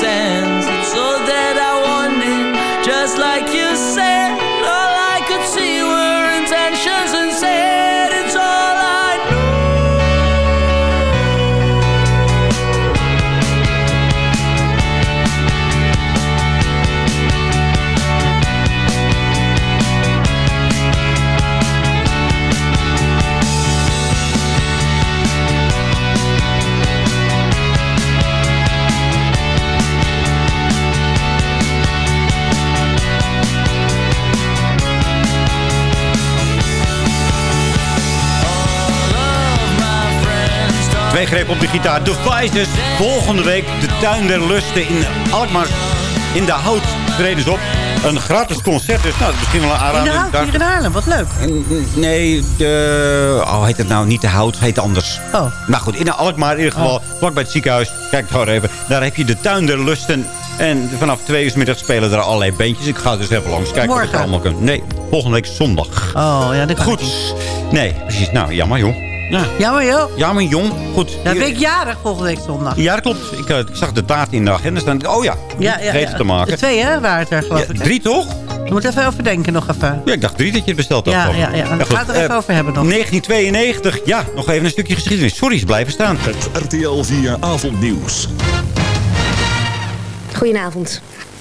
To Grepen op de gitaar. Devices. Volgende week de Tuin der Lusten in Alkmaar. In de Hout treden ze op. Een gratis concert. Dus nou, misschien wel een In de aanrader. hout, hier in Haarlem, wat leuk. Nee, de... Oh, heet het nou niet de Hout? Heet anders. Oh. Maar goed, in de Alkmaar in ieder geval. Vlak bij het ziekenhuis. Kijk gewoon even. Daar heb je de Tuin der Lusten. En vanaf twee uur 's middags spelen er allerlei bandjes. Ik ga dus even langs kijken wat Morgen? er allemaal kan. Nee, volgende week zondag. Oh, ja, dat kan Goed. Nee, precies. Nou, jammer, joh. Ja. Jammer, joh. Jammer, jong. Goed. Ja, ben ik jarig volgende week zondag. Ja, dat klopt. Ik, eh, ik zag de daad in de agenda staan. Oh ja, Ja, ja, vergeten ja. te maken. Twee, hè, waren het er, geloof Ja, ik. drie toch? Je moet even over denken nog even. Ja, ik dacht drie dat je het besteld had. Ja, ja, ja. Gaan we het er even Eh, over hebben nog. 1992. Ja, nog even een stukje geschiedenis. Sorry, is blijven staan. Het RTL 4 avondnieuws. Goedenavond.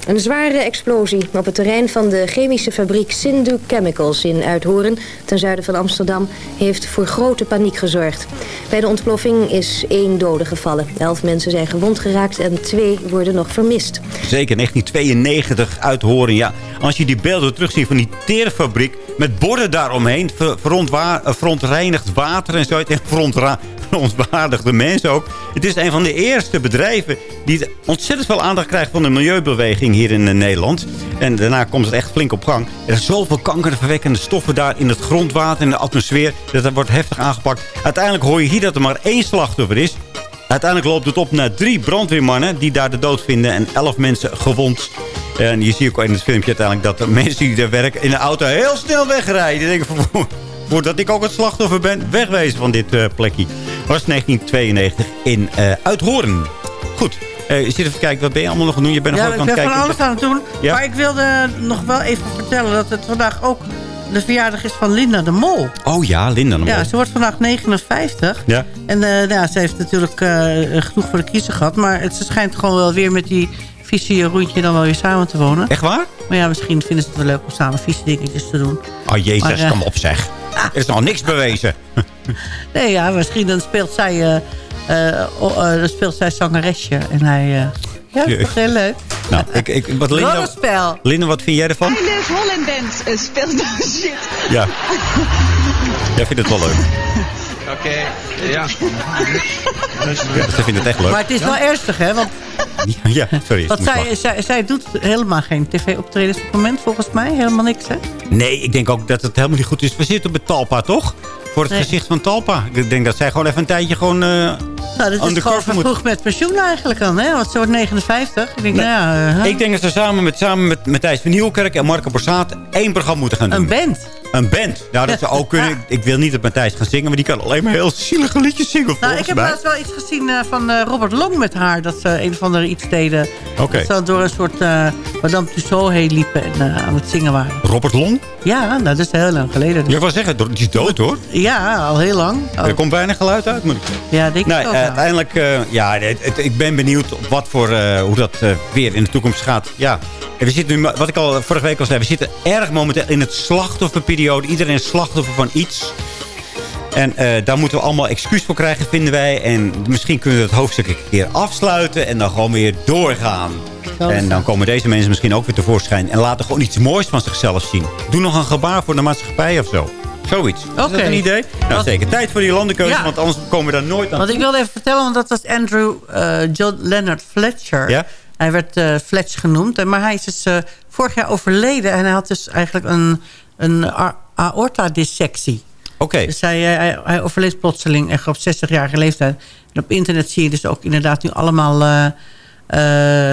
Een zware explosie op het terrein van de chemische fabriek Sindu Chemicals in Uithoren, ten zuiden van Amsterdam, heeft voor grote paniek gezorgd. Bij de ontploffing is één dode gevallen. Elf mensen zijn gewond geraakt en twee worden nog vermist. Zeker, 1992 uit Horen. Ja, als je die beelden terugziet van die teerfabriek... met borden daaromheen, ver- eh, verontreinigd water en zo... en [LAUGHS] verontwaardigde mensen ook. Het is een van de eerste bedrijven... die ontzettend veel aandacht krijgt van de milieubeweging hier in eh, Nederland. En daarna komt het echt flink op gang. Er zijn zoveel kankerverwekkende stoffen daar in het grondwater... en de atmosfeer, dat dat wordt heftig aangepakt. Uiteindelijk hoor je hier dat er maar één slachtoffer is... Uiteindelijk loopt het op naar drie brandweermannen die daar de dood vinden en elf mensen gewond. En je ziet ook in het filmpje uiteindelijk dat de mensen die daar werken in de auto heel snel wegrijden. Die denken [LAUGHS] voordat ik ook het slachtoffer ben, wegwezen van dit eh, plekje. Was 1992 in eh Uithoorn. Goed, je zit even kijken, wat ben je allemaal nog aan het doen? Je bent nog Ja, ik aan ben het van kijken. alles aan het doen. Ja? Maar ik wilde nog wel even vertellen dat het vandaag ook de verjaardag is van Linda de Mol. Oh ja, Linda. de Mol. Ja, ze wordt vandaag 59. Ja. En eh, nou, ja, ze heeft natuurlijk genoeg voor de kiezer gehad. Maar het, ze schijnt gewoon wel weer met die visie rondje dan wel weer samen te wonen. Echt waar? Maar ja, misschien vinden ze het wel leuk om samen visie dingetjes te doen. Oh jezus, Maar, kom op zeg. Er is nog niks bewezen. [LAUGHS] Nee, ja, misschien dan speelt zij, eh, eh, eh, dan speelt zij zangeresje. En hij... eh, ja, dat is heel leuk. Nou, ik, ik, wat Linda. Linda, wat vind jij ervan? Les Holland Band uh, speelt nou shit. Ja. Jij vindt het wel leuk. Oké. Ja, ze vindt het echt leuk. Maar het is wel ernstig, hè? Want, Ja, sorry. want zij, zij, zij doet helemaal geen tv-optredens op het moment, volgens mij. Helemaal niks, hè? Nee, ik denk ook dat het helemaal niet goed is. We zitten op het Talpa, toch? Voor het Nee. gezicht van Talpa. Ik denk dat zij gewoon even een tijdje gewoon... eh Nou, dat is gewoon moet. vroeg met pensioen eigenlijk dan, hè? Want ze wordt 59. Ik denk, Nee. nou ja... eh, Ik denk dat ze samen met, samen met Matthijs van Nieuwkerk en Marco Borsaat één programma moeten gaan doen. Een band. Een band. Nou, dat zou ook [LAUGHS] kunnen. Ik, ik wil niet dat Matthijs gaat zingen, maar die kan alleen maar heel zielige liedjes zingen, Nou, ik heb laatst wel iets gezien eh, van eh, Robert Long met haar. Dat ze een of andere iets deden. Oké. Dat ze door een soort eh, Madame Tussauds heen liepen en aan het zingen waren. Robert Long? Ja, nou, dat is heel lang geleden. Ik wil zeggen, die is dood hoor. Ja, al heel lang. Oh, Er komt weinig geluid uit, moet ik zeggen. ja, denk Nee, ik ook. uiteindelijk, ja, het- het- ik ben benieuwd op wat voor, hoe dat weer in de toekomst gaat. Ja, en we zitten nu, wat ik al vorige week al zei, we zitten erg momenteel in het slachtofferperiode. Iedereen is slachtoffer van iets. En eh, daar moeten we allemaal excuus voor krijgen, vinden wij. En misschien kunnen we het hoofdstuk een keer afsluiten en dan gewoon weer doorgaan. Is En dan komen deze mensen misschien ook weer tevoorschijn. En laten gewoon iets moois van zichzelf zien. Doe nog een gebaar voor de maatschappij of zo. Zoiets. Is dat Oké. een idee? Nou, Wat- zeker. Tijd voor die landenkeuze, Ja. want anders komen we daar nooit aan Want ik wilde even vertellen, want dat was Andrew eh, John Leonard Fletcher. Ja? Hij werd eh Fletch genoemd. En- Maar hij is dus eh, vorig jaar overleden. En hij had dus eigenlijk een, een aorta-dissectie. Oké. Dus hij, hij, hij overleed plotseling echt op 60-jarige leeftijd. En op internet zie je dus ook inderdaad nu allemaal... eh,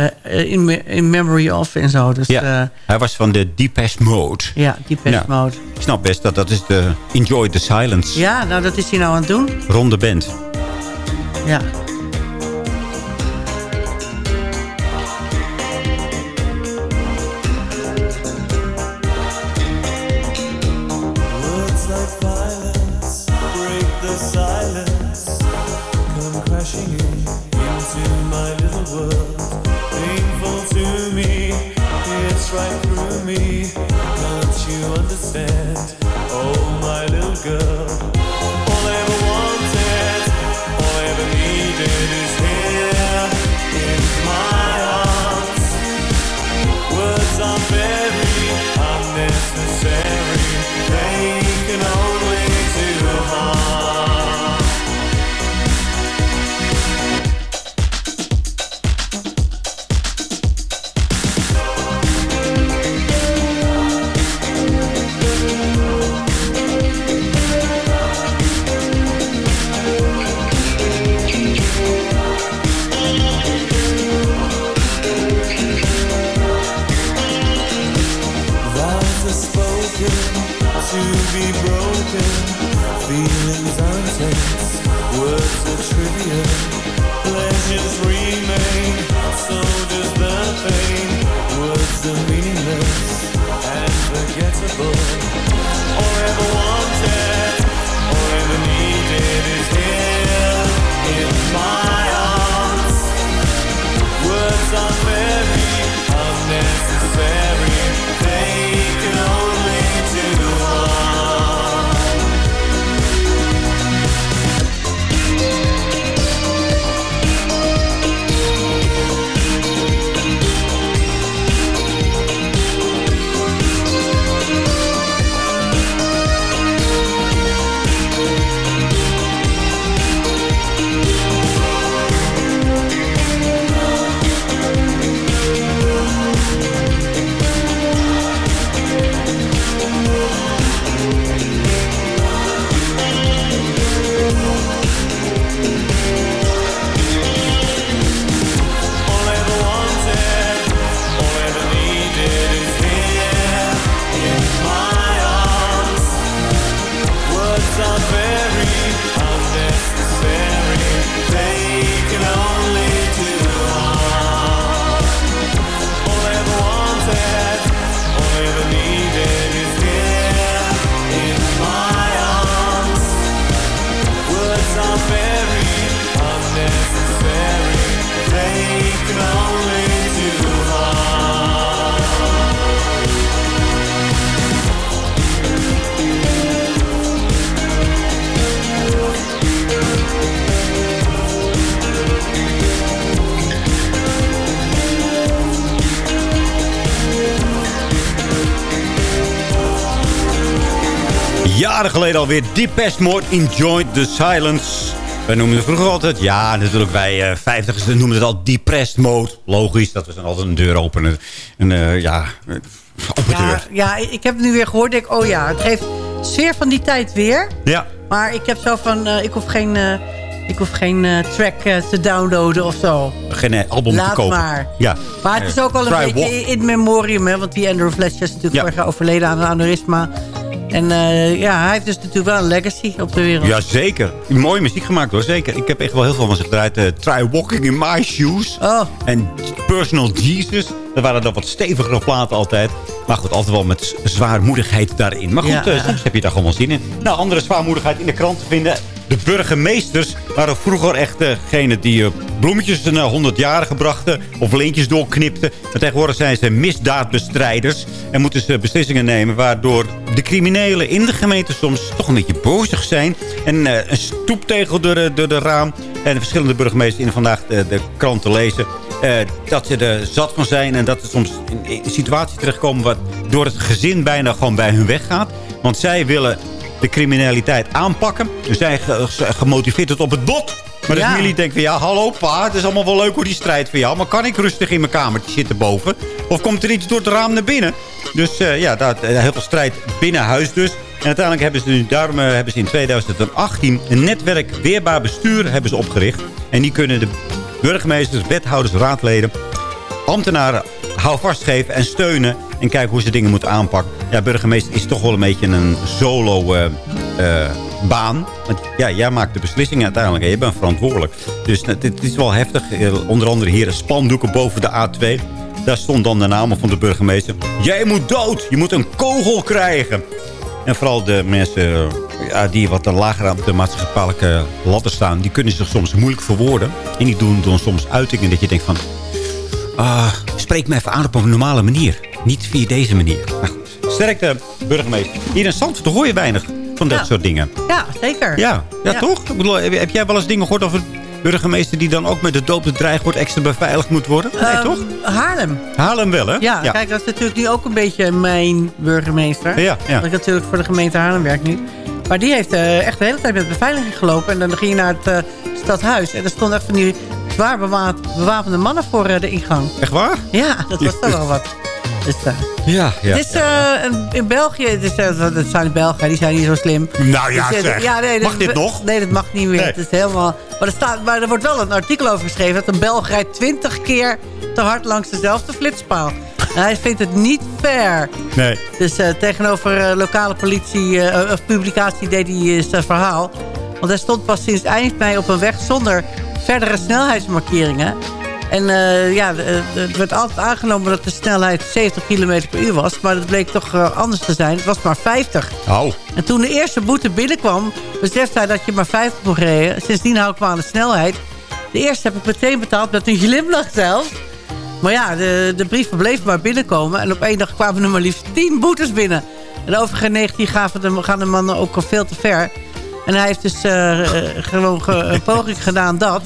eh, in, me- in memory of en zo. Dus, Ja, eh, hij was van de Deepest Mode. ja, Deepest Nou, Mode. Ik snap best dat dat is de Enjoy the Silence. Ja, nou dat is hij nou aan het doen. Ronde band. Ja. Me. Can't you understand? Alweer Deepest Mode Enjoyed the Silence. We noemden het vroeger altijd, ja, natuurlijk wij eh 50 noemen het al Depressed Mode. Logisch, dat we dan altijd een deur openen. En eh, ja, eh, open Ja, deur. ja, ik heb het nu weer gehoord. Ik denk, oh ja, het geeft sfeer van die tijd weer. Ja. Maar ik heb zo van, ik hoef geen, ik hoef geen track te downloaden of zo. Geen album Laat te kopen. maar. Ja. Maar het is ook wel een Try beetje walk. in memoriam, hè. Want die Andrew Fletcher is natuurlijk Ja. overleden aan een aneurysma. En eh, ja, hij heeft dus natuurlijk wel een legacy op de wereld. Jazeker. Mooie muziek gemaakt hoor, zeker. Ik heb echt wel heel veel van ze gedraaid. Eh, Try Walking in My Shoes. Oh. En Personal Jesus. Dat waren dan wat stevigere platen altijd. Maar goed, altijd wel met zwaarmoedigheid daarin. Maar goed, Ja. eh, soms heb je daar gewoon wel zin in. Nou, andere zwaarmoedigheid in de krant te vinden. De burgemeesters waren vroeger echt degene die eh, bloemetjes naar 100 jaren brachten. Of lintjes doorknipten. Maar tegenwoordig zijn ze misdaadbestrijders. En moeten ze beslissingen nemen waardoor de criminelen in de gemeente soms toch een beetje bozig zijn. En eh, een stoeptegel door de, door de raam. En verschillende burgemeesters in vandaag de, de krant te lezen. eh, dat ze er zat van zijn. En dat ze soms in, een situatie terechtkomen... wat door het gezin bijna gewoon bij hun weggaat. Want zij willen de criminaliteit aanpakken. Dus zij ge- ge- gemotiveerd tot op het bot. Maar de Ja. familie denkt van ja, hallo pa, het is allemaal wel leuk hoe die strijd voor jou. Maar kan ik rustig in mijn kamertje zitten boven? Of komt er iets door het raam naar binnen? Dus eh, ja, daar, eh, heel veel strijd binnen huis dus. En uiteindelijk hebben ze nu, daarom eh, hebben ze in 2018 een netwerk weerbaar bestuur hebben ze opgericht. En die kunnen de burgemeesters, wethouders, raadleden, ambtenaren houvast geven en steunen. En kijken hoe ze dingen moeten aanpakken. Ja, burgemeester is toch wel een beetje een solo... eh, eh, baan. Want ja, jij maakt de beslissingen uiteindelijk. En je bent verantwoordelijk. Dus het het is wel heftig. Eh, onder andere hier spandoeken boven de A2. Daar stond dan de naam van de burgemeester. Jij moet dood. Je moet een kogel krijgen. En vooral de mensen ja, die wat lager op de maatschappelijke ladder staan... die kunnen zich soms moeilijk verwoorden. En die doen dan soms uitingen dat je denkt van... Ah, spreek me even aan op een normale manier. Niet via deze manier. Maar sterkte burgemeester. Hier in Zandvoort hoor je weinig van dat Ja. soort dingen. Ja, zeker. Ja, ja, toch? Ik bedoel, heb, jij wel eens dingen gehoord over burgemeester... die dan ook met de dood bedreigd wordt, extra beveiligd moet worden? Nee, Ehm, toch? Haarlem. Haarlem wel, hè? Ja, kijk, dat is natuurlijk nu ook een beetje mijn burgemeester. Ja, ja. Dat ik natuurlijk voor de gemeente Haarlem werk nu. Maar die heeft eh, echt de hele tijd met beveiliging gelopen. En dan ging je naar het eh, stadhuis. En er stonden echt van die zwaar bewa- bewapende mannen voor eh, de ingang. Echt waar? Ja, dat was toch wel wat. Dus, Ja, ja. het is eh, in België, het, is, dat zijn de Belgen, die zijn niet zo slim. Nou ja, Dus, eh, zeg. nee, Mag dat- dit nog? Nee, dat mag niet meer. Nee. Het is helemaal, maar, er staat, maar er wordt wel een artikel over geschreven... dat een Belg rijdt 20 keer te hard langs dezelfde flitspaal. En hij vindt het niet fair. Nee. Dus tegenover lokale politie of publicatie deed hij zijn verhaal. Want hij stond pas sinds eind mei op een weg zonder verdere snelheidsmarkeringen. En eh, ja, het werd altijd aangenomen dat de snelheid 70 km per uur was. Maar dat bleek toch eh, anders te zijn. Het was maar 50. Oh. En toen de eerste boete binnenkwam, besefte hij dat je maar 50 mocht rijden. Sindsdien hou ik me aan de snelheid. De eerste heb ik meteen betaald met een glimlach zelfs. Maar ja, de, de brieven bleven maar binnenkomen. En op één dag kwamen er maar liefst 10 boetes binnen. En de overige 19 gaven de, gaan de mannen ook al veel te ver. En hij heeft dus eh, gewoon ge- een poging gedaan dat.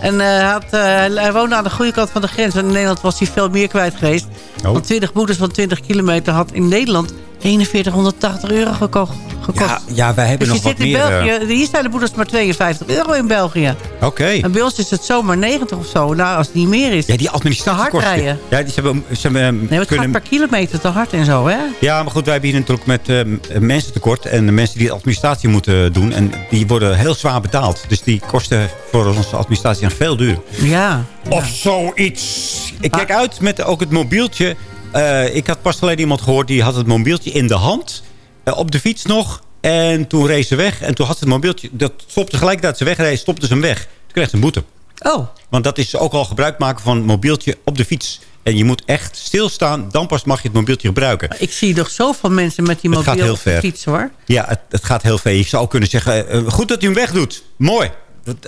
En eh, hij, had, eh, hij- hij woonde aan de goede kant van de grens. En in Nederland was hij veel meer kwijt geweest. Oh. Want 20 boetes van 20 kilometer had in Nederland 4180 euro gekocht. gekost. Ja, ja, wij hebben dus nog wat meer... eh, België, hier zijn de boetes maar 52 euro in België. Oké. En bij ons is het zomaar 90 of zo. Nou, als het niet meer is. Ja, die administratiekosten. Ja, die ze hebben, ze hebben, Nee, maar het kunnen... gaat per kilometer te hard en zo, hè? Ja, maar goed, wij hebben hier natuurlijk met eh, mensen tekort. En de mensen die de administratie moeten doen. En die worden heel zwaar betaald. Dus die kosten voor onze administratie zijn veel duur. Ja. Of zoiets. Ik kijk uit met ook het mobieltje. Eh, ik had pas geleden iemand gehoord die had het mobieltje in de hand. eh, op de fiets nog. En toen reed ze weg. En toen had ze het mobieltje... Dat stopte gelijk dat ze wegreed, stopte ze hem weg. Toen kreeg ze een boete. Oh. Want dat is ook al gebruik maken van het mobieltje op de fiets. En je moet echt stilstaan. Dan pas mag je het mobieltje gebruiken. Ik zie nog zoveel mensen met die mobiel op de fiets, hoor. Ja, het, het gaat heel ver. Je zou kunnen zeggen, eh, goed dat u hem wegdoet. Mooi.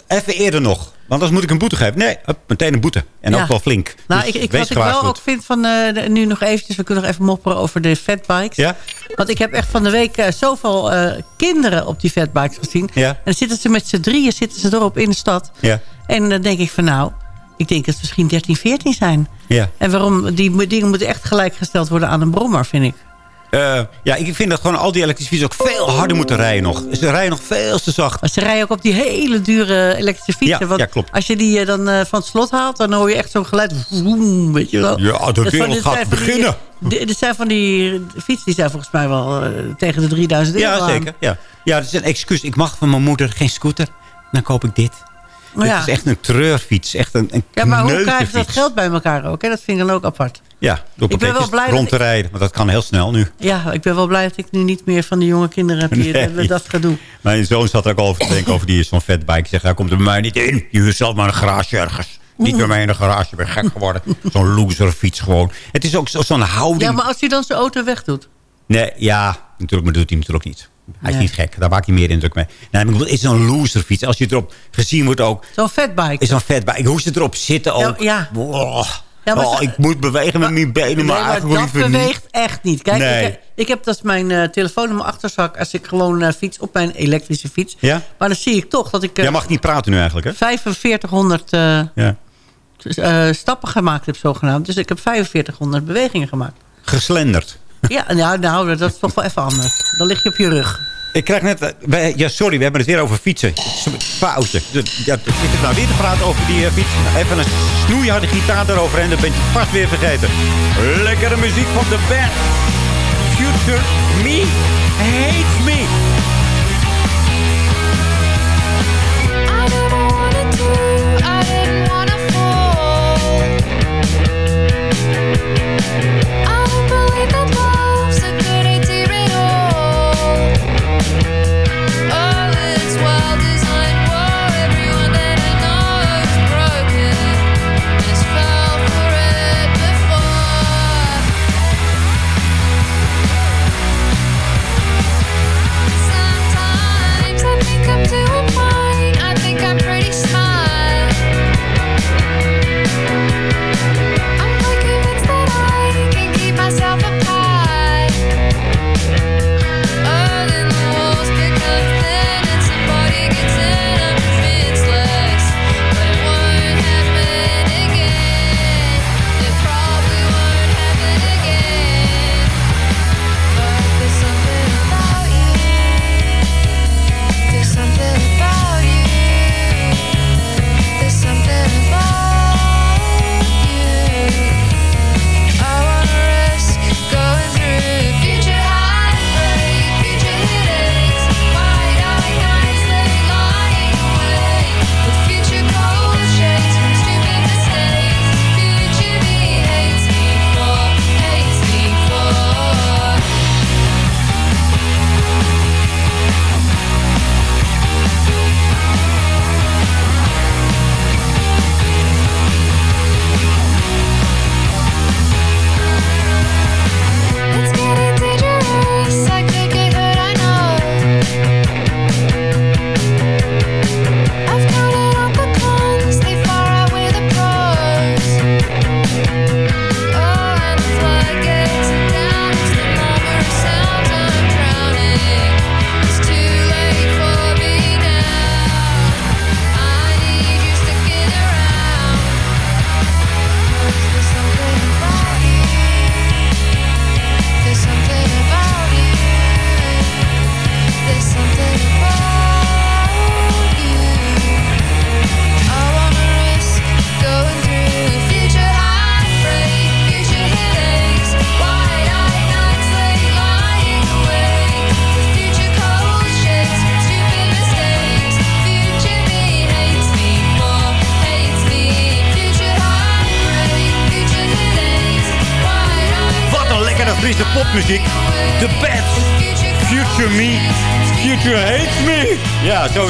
Even eerder nog. Want anders moet ik een boete geven. Nee, hup, meteen een boete. En Ja. ook wel flink. Nou, Dus ik, ik, wat ik wel ook vind van... eh, nu nog eventjes, we kunnen nog even mopperen over de fatbikes. Ja? Want ik heb echt van de week eh, zoveel eh, kinderen op die fatbikes gezien. Ja. En dan zitten ze met z'n drieën zitten ze erop in de stad. Ja. En dan denk ik van nou, ik denk dat het misschien 13, 14 zijn. Ja. En waarom, die dingen moeten echt gelijkgesteld worden aan een brommer, vind ik. Eh, ja, ik vind dat gewoon al die elektrische fietsen ook veel harder moeten rijden nog. Ze rijden nog veel te zacht. Maar ze rijden ook op die hele dure elektrische fietsen. Ja, want ja, klopt. als je die eh, dan eh, van het slot haalt, dan hoor je echt zo'n geluid. Vroom, weet je wel. Ja, de wereld gaat beginnen. Dit zijn van die fietsen, die zijn volgens mij wel tegen de 3000 euro Ja, aan. zeker. Ja. ja, dat is een excuus. Ik mag van mijn moeder geen scooter. Dan koop ik dit. Het ja. is echt een treurfiets. Echt een, een Ja, maar hoe krijgen ze dat geld bij elkaar ook? Hè? Dat vind ik dan ook apart. Ja, door Ik ben wel blij rond te rijden. Want dat kan heel snel nu. Ja, ik ben wel blij dat ik nu niet meer van die jonge kinderen heb die Nee. dat gedoe. Mijn zoon zat er ook over te denken over die zo'n fatbike. Ik zeg, hij komt er bij mij niet in. Je huurt zelf maar een garage ergens. Niet bij mij in de garage. Ik ben gek geworden. [LAUGHS] Zo'n loserfiets gewoon. Het is ook zo- zo'n houding. Ja, maar als hij dan zijn auto wegdoet. Nee, ja, natuurlijk, maar dat doet hij natuurlijk niet. Hij is Nee. niet gek. Daar maakt hij meer indruk mee. Nee, maar ik bedoel, het is zo'n loserfiets. Als je erop gezien wordt ook... Zo'n fatbike. Is zo'n fatbike. Hoe ze erop zitten ook. Ja, ja. Oh, Ja, maar oh, ik moet bewegen met mijn benen, maar, Nee, maar eigenlijk dat liever beweegt niet. echt niet. Kijk, Nee. ik, ik heb dus mijn eh, telefoon in mijn achterzak... als ik gewoon eh, fiets op mijn elektrische fiets. Ja? Maar dan zie ik toch dat ik eh, Jij mag niet praten nu eigenlijk, hè? 4500 eh, Ja. stappen gemaakt heb, zogenaamd. Dus ik heb 4500 bewegingen gemaakt. Geslenderd. Ja, nou, nou, dat is toch wel even anders. Dan lig je op je rug. Ik krijg net... ja, sorry, we hebben het weer over fietsen. Pauze. Ja, ik zit nou weer te praten over die eh, fiets. Even een snoeiharde gitaar erover en dan ben je vast weer vergeten. Lekkere muziek van de band. Future Me Hates Me.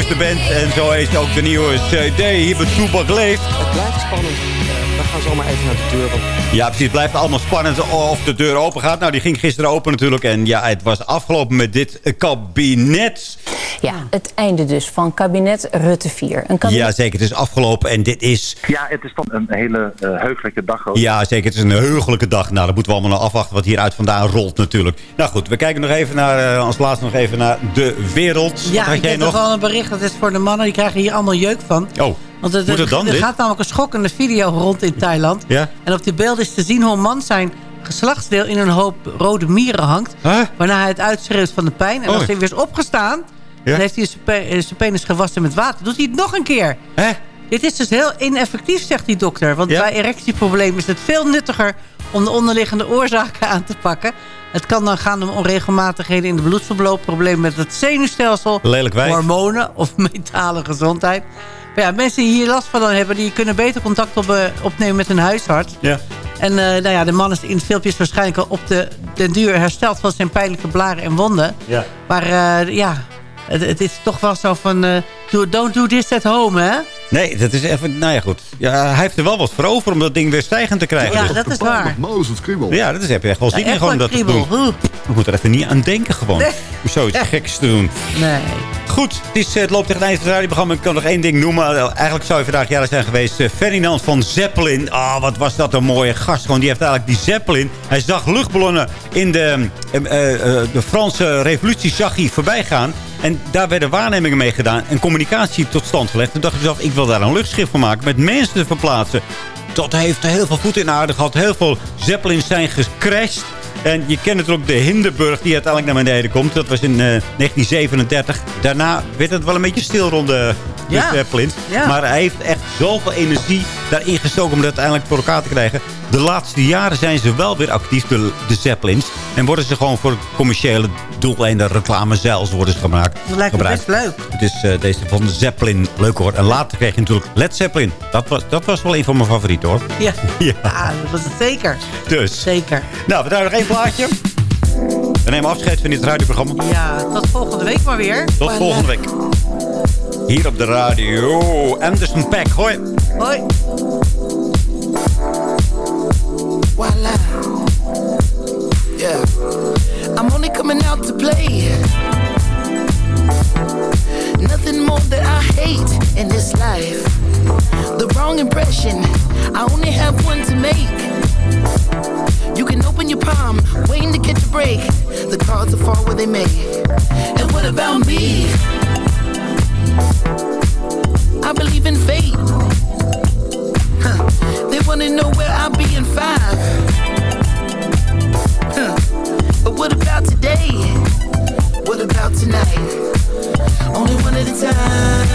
De band. En zo is ook de nieuwe CD hier bij Toebak Leeft. Het blijft spannend. Dan gaan allemaal even naar de deur. Ja, precies. Het blijft allemaal spannend of de deur open gaat. Nou, die ging gisteren open natuurlijk. En ja, het was afgelopen met dit kabinet. Ja, het einde dus van kabinet Rutte 4. Een kabinet... Ja, zeker. Het is afgelopen en dit is... Ja, het is toch een hele eh, heugelijke dag ook. Ja, zeker. Het is een heugelijke dag. Nou, dat moeten we allemaal nog afwachten wat hieruit vandaan rolt natuurlijk. Nou goed, we kijken nog even naar, eh, als laatste nog even naar de wereld. Ja, wat had ik jij heb nog? wel een bericht. Dat is voor de mannen. Die krijgen hier allemaal jeuk van. Oh, Want het, moet het dan, er dit? gaat namelijk een schokkende video rond in Thailand. Ja? En op die beelden is te zien hoe een man zijn geslachtsdeel in een hoop rode mieren hangt. Waarna hij het uitschreeuwt van de pijn. En Oh. als hij weer is opgestaan? Dan heeft hij zijn eh, zijn penis gewassen met water. Doet hij het nog een keer. Hè? Dit is dus heel ineffectief, zegt die dokter. Want bij erectieproblemen is het veel nuttiger om de onderliggende oorzaken aan te pakken. Het kan dan gaan om onregelmatigheden in de bloedverloop, problemen met het zenuwstelsel, hormonen of [LAUGHS] mentale gezondheid. Maar ja, mensen die hier last van hebben, die kunnen beter contact op, eh, opnemen met hun huisarts. Ja. En eh, nou ja, de man is in het filmpje waarschijnlijk al op de, de duur hersteld van zijn pijnlijke blaren en wonden. Ja. Maar ja, het, het is toch wel zo van, eh, do- don't do this at home, hè? Nee, dat is even... Nou ja, goed. Ja, hij heeft er wel wat voor over om dat ding weer stijgend te krijgen. Ja, Dus- dat is waar. Mozes kriebel. Ja, dat is, heb je echt wel zin Ja, in gewoon dat te kriebel. doen. Ik moet er even niet aan denken gewoon. Nee. Om zoiets geks te doen. Nee. Goed, het, is, eh, het loopt tegen het eind van het radioprogramma. Ik kan nog één ding noemen. Eigenlijk zou je vandaag jarig zijn geweest. Eh, Ferdinand van Zeppelin. Ah, wat was dat een mooie gast. Gewoon, die heeft eigenlijk die Zeppelin. Hij zag luchtballonnen in de, eh, eh, eh, de Franse revolutie zag hij voorbij gaan. En daar werden waarnemingen mee gedaan. En communicatie tot stand gelegd. Toen dacht ik zelf, ik wil daar een luchtschip van maken. Met mensen te verplaatsen. Dat heeft heel veel voet in aarde gehad. Heel veel Zeppelins zijn gecrashed. En je kent natuurlijk de Hindenburg die uiteindelijk naar beneden komt. Dat was in eh, 1937. Daarna werd het wel een beetje stil rond de, de Ja. Zeppelins. Ja. Maar hij heeft echt zoveel energie daarin gestoken om dat uiteindelijk voor elkaar te krijgen. De laatste jaren zijn ze wel weer actief, de, de Zeppelins. En worden ze gewoon voor commerciële doeleinden, reclame zelfs worden ze gemaakt. Dat lijkt me gebruikt. best leuk. Het is eh, deze van de Zeppelin leuk hoor. En later kreeg je natuurlijk Led Zeppelin. Dat was, dat was wel een van mijn favorieten hoor. Ja, [LAUGHS] Ja. ja dat was het zeker. Dus. Zeker. Nou, we draaien nog één plaatje. We nemen afscheid van dit radioprogramma. Ja, tot volgende week maar weer. Tot volgende week. Hier op de radio. Anderson Pack, hoi. Hoi. Voila. Yeah. I'm only coming out to play. Nothing more that I hate in this life. The wrong impression. I only have one to make. You can open your palm, waiting to catch a break. Will fall where they may. And what about me? I believe in fate. Huh. They wanna know where I'll be in five. Huh. But what about today? What about tonight? Only one at a time.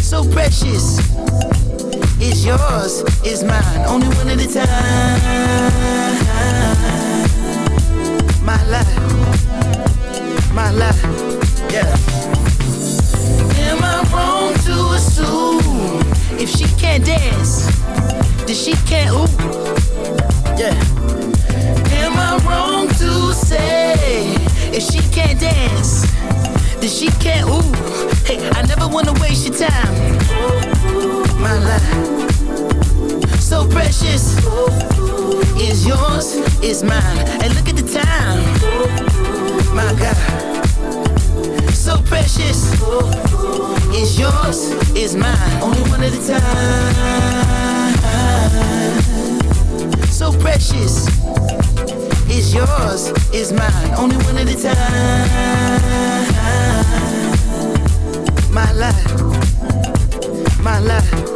So precious. It's yours, it's mine. Only one at a time. My life. My life. Yeah. Am I wrong to assume if she can't dance, then she can't ooh? Yeah. Am I wrong to say if she can't dance, then she can't ooh? Hey, I never wanna waste your time. My life, so precious, is yours, is mine. And look at the time, my God so precious. Is yours, is mine. Only one at a time. So precious. Is yours, is mine. Only one at a time. My life. My life.